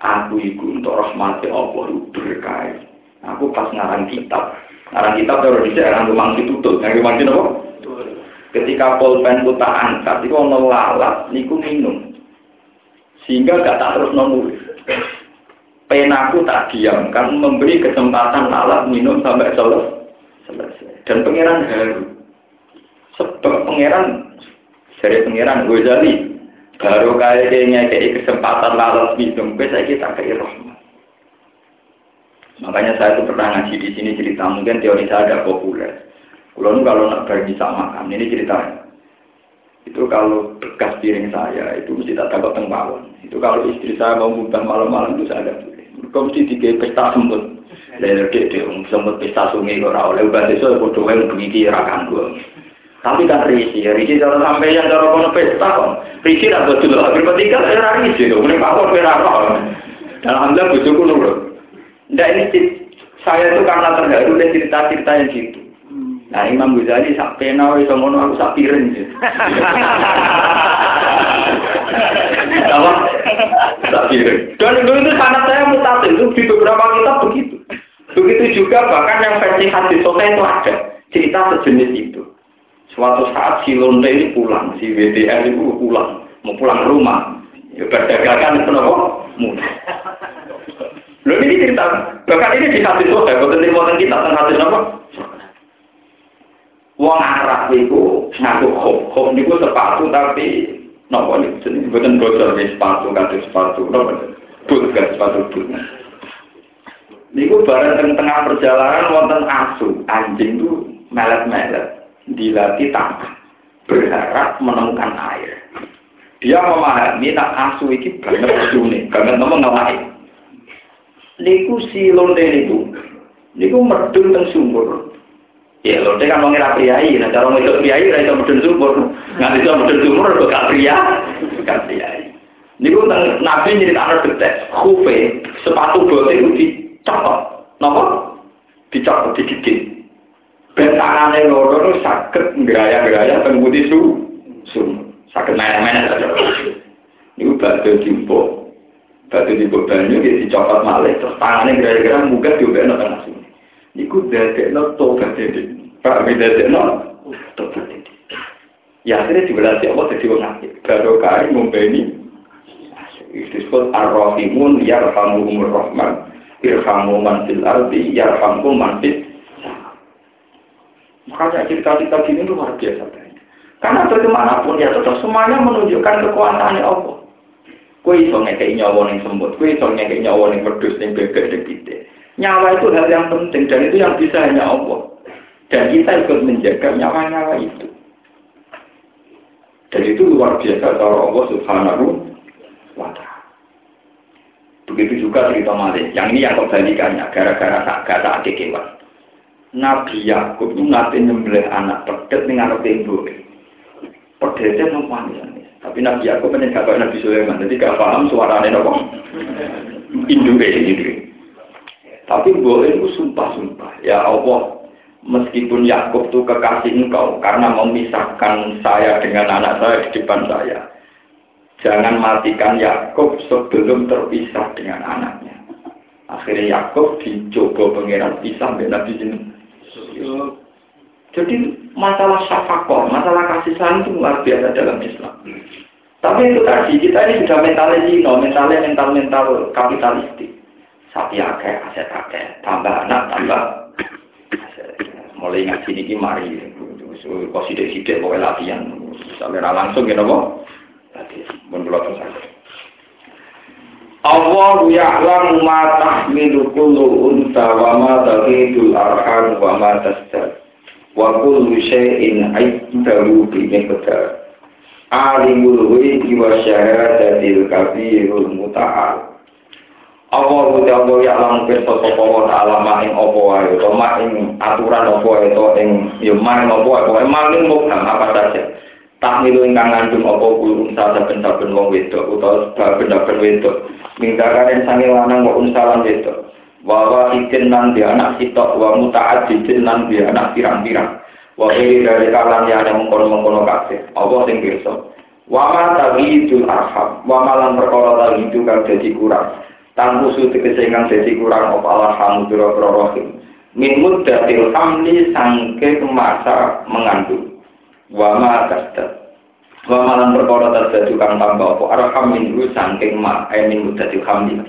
Aku itu untuk rahmati Allah berkait. Aku pas ngarang kitab, ngarang kitab terus di daerah mangsi tutup, yang mangsi apa? Ketika pulpen ku tak angkat, itu ono lalat, niku minum, sehingga gak tak terus nulis penaku tak diam. Kan memberi kesempatan lalat minum sampai selesai. Dan pangeran haru. Sebab pangeran dari pangeran Ghazali baru kayaknya kayak kesempatan lalat minum. Bisa kita kayak makanya saya tuh pernah ngaji di sini cerita mungkin teori saya ada populer kalau kalau nak pergi sama makan ini ceritanya itu kalau bekas piring saya itu mesti tak takut tengbawan itu kalau istri saya mau muntah malam-malam itu saya ada kau mesti tiga pesta semut. Lalu dia dia semut pesta sungai. Lalu bahasa itu aku doa yang begitu rakan gue. Tapi kan risi, risi kalau sampai yang kalau kono pesta kok, risi tak betul lah. Berarti kan era risi itu, power berapa? Dan alhamdulillah bujuku nurut. Nah ini saya itu karena terharu dan cerita-cerita yang gitu. Nah Imam Ghazali sak pena wis ngono aku sak piring. Apa? Sak piring. Dan itu, itu sangat saya mutatil itu di beberapa kitab begitu. Begitu juga bahkan yang versi hadis sosial itu ada cerita sejenis itu. Suatu saat si Londe ini pulang, si WDR itu pulang, mau pulang ke rumah. Ya berdagangan itu nopo mudah. Lalu ini cerita, bahkan ini di hadis sosial, bukan di kita tentang hadis apa? Wong Arab itu ngaku khop, khop niku sepatu tapi nopo nih, jadi bukan bocor nih sepatu kata sepatu, nopo but kan sepatu but. Niku bareng teng tengah perjalanan wonten asu, anjing itu melet-melet, dilatih tangkap, berharap menemukan air. Dia memahami nak asu iki banget nih, banget nama ngelain. Niku si lonte niku, niku medun teng sumur. Ya lonte kan mengira priai, nah cara ngedok priai ra iso medun sumur. Nganti iso medun sumur kok gak pria, gak priai. Niku teng Nabi nyeritakno detek, khufe, sepatu bote itu dicopot. Napa? Dicopot digigit. Ben tangane loro saged ngraya-ngraya teng putih su. Sumur. sakit mana-mana saja. Ini batu jumbo, batu jumbo banyu dia dicopot malih, terus tangannya gara-gara muka juga no tengah sini. Ini ku dadek no tobat jadi, pak dadek no tobat jadi. Ya akhirnya diberarti Allah jadi orang aktif. Baru kali ngumpeni, disebut ar-rahimun yarhamuhumur rahman, irhamu man fil ardi yarhamu man fil Makanya cerita-cerita gini luar biasa. Karena bagaimanapun ya tetap semuanya menunjukkan kekuasaan Allah. Kue iso ngekei nyawa yang semut, kue iso ngekei nyawa yang berdus, yang bebek, yang gede. Nyawa itu hal yang penting dan itu yang bisa hanya Allah. Dan kita ikut menjaga nyawa-nyawa itu. Dan itu luar biasa cara Allah subhanahu wa ta'ala. Begitu juga cerita Malik. Yang ini yang kebalikannya, gara-gara tak kata adik kewan. Nabi Yakub itu nanti nyembelih anak pedet dengan anak ibu. Perdesnya numpangnya. Tapi Nabi aku gak Nabi Sulaiman. Jadi gak paham suaranya nopo. Induk ini. Tapi boleh itu sumpah-sumpah. Ya Allah, meskipun Yakub itu kekasih engkau karena memisahkan saya dengan anak saya di depan saya. Jangan matikan Yakub sebelum terpisah dengan anaknya. Akhirnya Yakub dicoba pangeran pisah dengan Nabi Jadi masalah syafakoh, masalah kasih sayang itu luar biasa dalam Islam. Tapi itu tadi, kita ini sudah mentalnya zino, mentalnya mental-mental kapitalistik. Sapi akeh, aset akeh, tambah anak, tambah Mulai ngaji ini mari, kok sidik-sidik pokoknya latihan. Sampai langsung gitu kok. Tadi, menurut saya. Allah ya'lamu ma tahmilu kullu unta wa ma taghidul arham wa ma tasdad wa kullu syai'in 'indahu bi miqdar alimul ghaibi wa syahadatil kabirul muta'al. Allah uti Allah ya alam pirsa sapa wa ta'ala ing apa wae to ing aturan apa wae to ing ya maing apa wae pokoke maling mukam apa saja. Tak milu ingkang ngandung apa kulo saben-saben wong wedok utawa saben-saben wedok. Mingkaren sange lanang kok unsalan wedok Wawa ikin nan di anak sitok wa mutaat dijin nan di anak pirang-pirang. Wa dari kalan yang ada mengkono-mengkono kasih. Allah sing pirsa. Wa ma tagidul arham. Wa malan perkara tagidu kang dadi kurang. Tanpa suti kesengan dadi kurang apa alhamdulillah prorohim. Min muddatil hamli sangke masa mengandung. Wa ma tasdat. Wa malan perkara tasdadu kang tambah apa arham min sangking ma. Eh min muddatil hamli.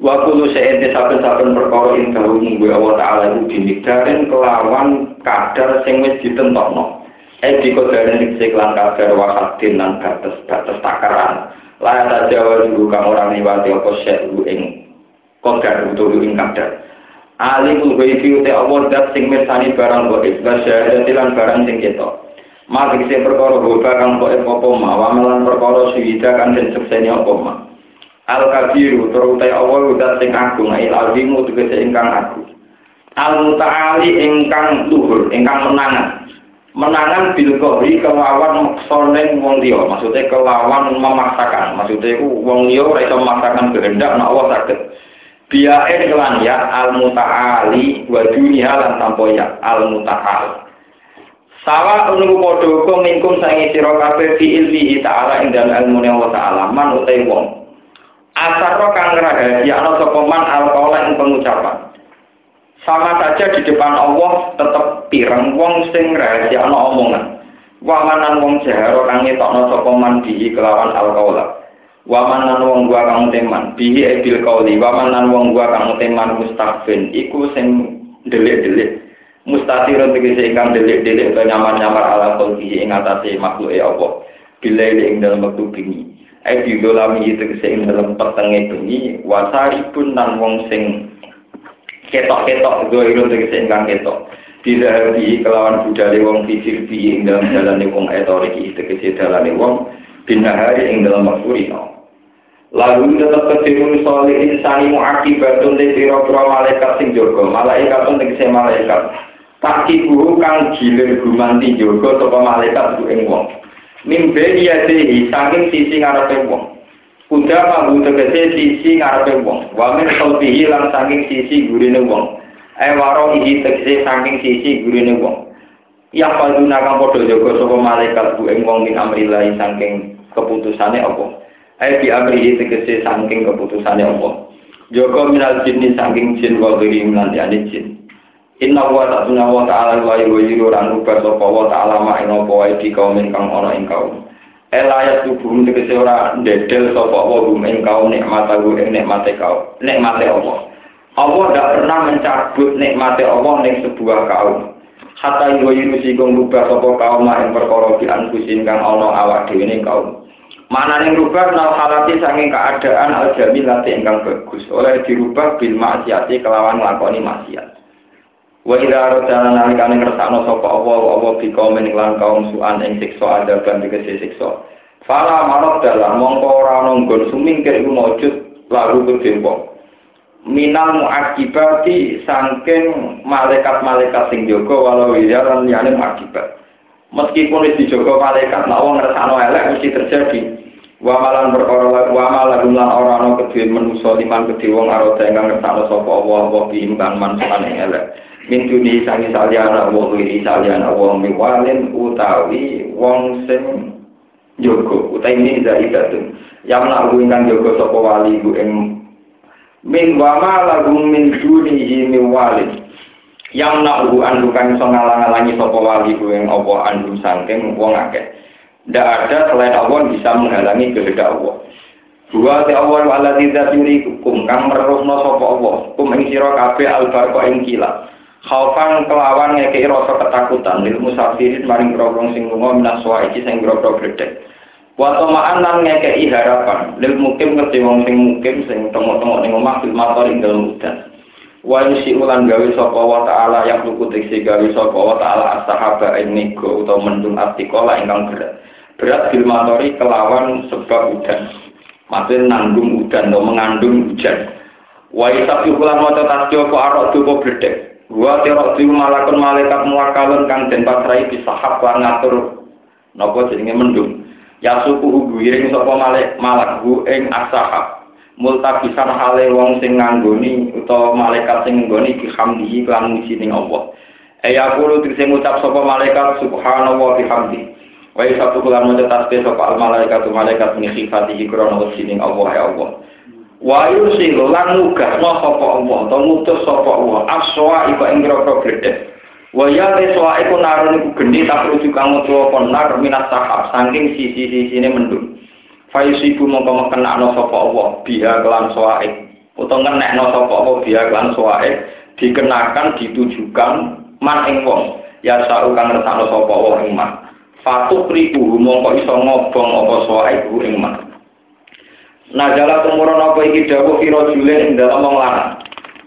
Wa kullu syai'in saben-saben perkara ing dawu gue Allah taala iku dimikdarin kelawan kadar sing wis ditentokno. Eh dikodaren ing lan kadar wakatin lan batas batas takaran. Layak saja wajibu kang ora liwati apa syai'u ing kodar utawa ing kadar. Alimul ghaibi uti Allah dat sing mirsani barang gaib wa syahadati lan barang sing ketok. Mati sing perkara boba kang kok apa ma, wa perkara suwida kang den sekseni apa ma. Al kabiru terutai Allah udah sing agung. Il azimu tegese ingkang agung. Al mutaali ingkang luhur ingkang menangan. Menangan bil kohri kelawan maksoneng wong liya. Maksudnya kelawan memaksakan. Maksudnya itu wong liya ora memaksakan kehendak nek Allah saged. Biae kelan ya al mutaali wa dunia lan tanpa ya al mutaal Sawa unru padha kok mingkum sange sira kabeh fi ilmi ta'ala ing dalem ilmune Allah ta'ala. Man utai wong Asaro kang rahasia ana sapa man alqaula ing pengucapan. Sama saja di depan Allah tetep pireng wong sing rahasia ana omongan. Wamanan wong jaharo kang ngetokno sapa man bihi kelawan alqaula. Wamanan wong gua kang teman bihi ebil qauli. Wamanan wong gua kang teman mustafin iku sing delik-delik. Mustatirun tegese ingkang delik-delik utawa nyamar-nyamar ala qalbi ing atase makhluke Allah. Bila ing dalam waktu bingi. Ai dolami itu sing dalam petenge bengi wasari pun nan wong sing ketok-ketok doiro tegese ingkang ketok Bila di kelawan budale wong fisir di ing dalam dalane wong etorik tegese dalane wong binahari ing dalam waktu rino. Lalu tetap kecilun soli insani muakibatun di piro-piro malaikat sing jogo, malaikat pun tegese malaikat. Tak kibu kang gilir gumanti jogo sopa malaikat bu ing wong. Mimbe dia dehi saking sisi ngarepe wong. Kuda mahu tegese sisi ngarepe wong. Wamin selbihi lan saking sisi gurine wong. Eh waro ihi tegese saking sisi gurine wong. Yang paduna kang podo jogo sopa malaikat bu ing wong min amrilai saking keputusane apa. Ayo di amri tegese saking keputusannya Allah. Joko minal jinni saking jin wa ghairi minal jin. Inna wa ta'ala wa ta'ala wa yujiru ran rubah sapa wa ta'ala ma ing apa wae di kaum ingkang ana ing kaum. Elayat tubuh tegese ora ndedel sapa wa gum ing kaum nikmat aku ing nikmate kaum. Nikmate Allah. Allah tidak pernah mencabut nikmate Allah ning sebuah kaum. Hatta yujiru sikung rubah sapa kaum ma ing perkara di anfusin kang ana awak dhewe kaum. Mana yang rubah nal halati saking keadaan al jamilati ingkang bagus oleh dirubah bil maksiati kelawan nglakoni maksiat. Wa idza aradana nalikane ngersakno sapa Allah wa Allah bi kaum kaum suan ing siksa adaban dikese siksa. Fala marad dalam mongko ora ana nggon sumingkir iku mujud lalu kedempo. Minal muakibati saking malaikat-malaikat sing jaga walau ya lan liyane muakibat. Meskipun wis dijaga malaikat, nek wong ngersakno elek mesti terjadi. Wa malan perkara wa malan lan ora ana kedhe manusa liman kedhe wong arada ingkang ngersakno sapa Allah apa biimbang mansukan ing elek. Min duni sangi saliyana wa wiri saliyana wa miwalin utawi wong sing jaga utawi ini zaidatun. Yang nak ingkang jaga sapa wali ku ing min wa malan min dunihi miwalin. yang hu andu kan iso ngalang-alangi sapa wali ku yang apa andu saking wong akeh. Ndak ada selain Allah bisa menghalangi kehendak Allah. Dua te Allah wala tidak yuri hukum kang merusno sapa Allah. Kum ing sira kabeh albarqa ing kilat. Khaufan kelawan ngekei rasa ketakutan. Lil musafirin maring grogong sing lunga minaswa iki sing grogro gledek. Wa tamaan ngekei harapan. Lil mukim ngerti wong sing mukim sing tengok-tengok ning omah bil mator ing dalem udan. wa yusi ulan gawe sapa wa taala yang luku tekse gawe sapa wa taala as-sahaba nego utawa mendung artikola ingkang berat. Berat filmatori kelawan sebab udan maksudnya nanggung atau mengandung hujan. Wa isab ulan maca tasyo ko arok duko wa tirok diu malakun malaikat muwakalun kang den pasrai bisahab lan ngatur napa jenenge mendung ya suku guiring sapa malek malak hu ing as-sahab multabisan hale wong sing nganggoni utawa malaikat sing nggoni bihamdihi lan mujining Allah. Aya kulo tegese ngucap sapa malaikat subhanallah bihamdi. Wa satu kulan maca tasbih sapa al malaikat malaikat min sifatihi krana mujining Allah ya Allah. Wa yusilu lan nugasno sapa Allah utawa ngutus sapa Allah aswa iku ing grogro gledhe. Wa ya teswa iku narun iku geni tak rujuk kang utawa konar minas sahab saking sisi-sisine mendung. Fayusibu mongko kena no sapa Allah biha kelan soaik utawa ngenekno sapa Allah biha kelan soaik dikenakan ditujukan man ing wong. Ya sa'u kang ngertakno sapa Allah ing man. Fatuh ribu mongko iso ngobong apa soaik ing man Najala tumuron apa iki dawuh kira julen ing dalem wong lanang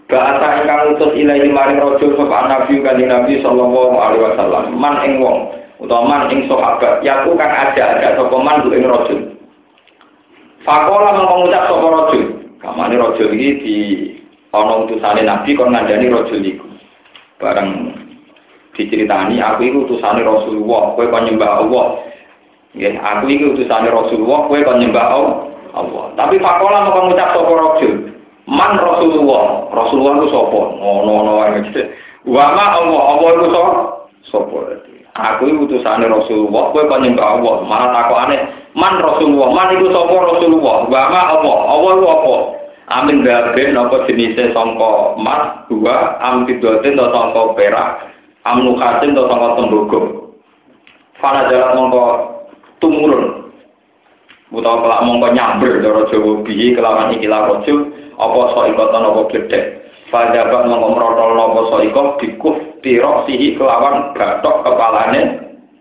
Bahasa ingkang utus ilahi maring rajul sapa nabi kanjeng Nabi sallallahu alaihi wasallam man ing wong utawa man ing sahabat yaku kang ada-ada sapa man ing rajul Fakola mengucap sopo rojul. Kamane rojul ini di ono utusane Nabi kon ngandani rojul iku. Bareng diceritani aku itu utusane Rasulullah, kowe kon nyembah Allah. Nggih, aku iki utusane Rasulullah, kowe kon nyembah Allah. Allah. Tapi fakola mau mengucap sopo rojul. Man Rasulullah, Rasulullah itu sopo. Ngono no no. Wama Allah, Allah itu sopo. Sopo. Aku itu utusan Rasulullah. Kue kan nyembah Allah. Mana takut aneh. Man Rasulullah, man itu sopo Rasulullah. Wama Allah, Allah itu sopo. Amin babe, nopo jenisnya songko emas dua, amin dotin atau songko perak, amin lukasin atau songko tembogo. Fana jalan mongko tumurun, Utawa kelak mongko nyamber cara Jawa bihi kelawan ikilah rojul apa saikotan apa gledek. Fajabat mongko mrotol napa saiko dikuf tirok sihi kelawan batok kepalane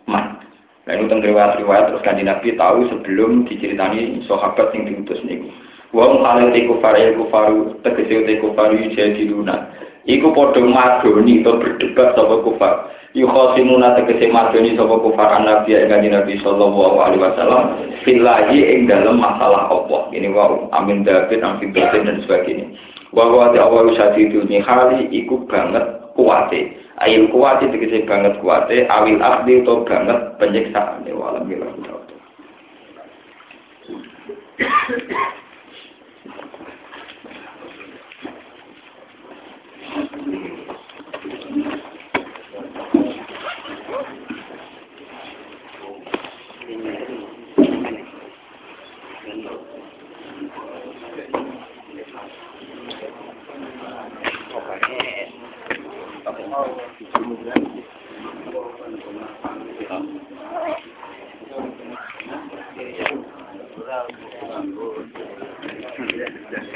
man. Nah itu tentang riwayat-riwayat terus kan Nabi tahu sebelum diceritani sahabat yang diutus niku. Wong te kufar ya kufaru tegese te kufaru jadi luna. Iku padha madoni atau berdebat sapa kufar. Yukhasimuna tegese madoni sapa kufar nabi ing kanjeng Nabi sallallahu alaihi wasallam fillahi ing dalam masalah Allah. Ini wa amin David, amin David dan sebagainya. Wa wa ta'awwa syadidul hali iku banget kuate. Ail kuate tegese banget kuate, awil akhdi atau banget penyiksaan. Walhamdulillah. Oke. Oke. Oke.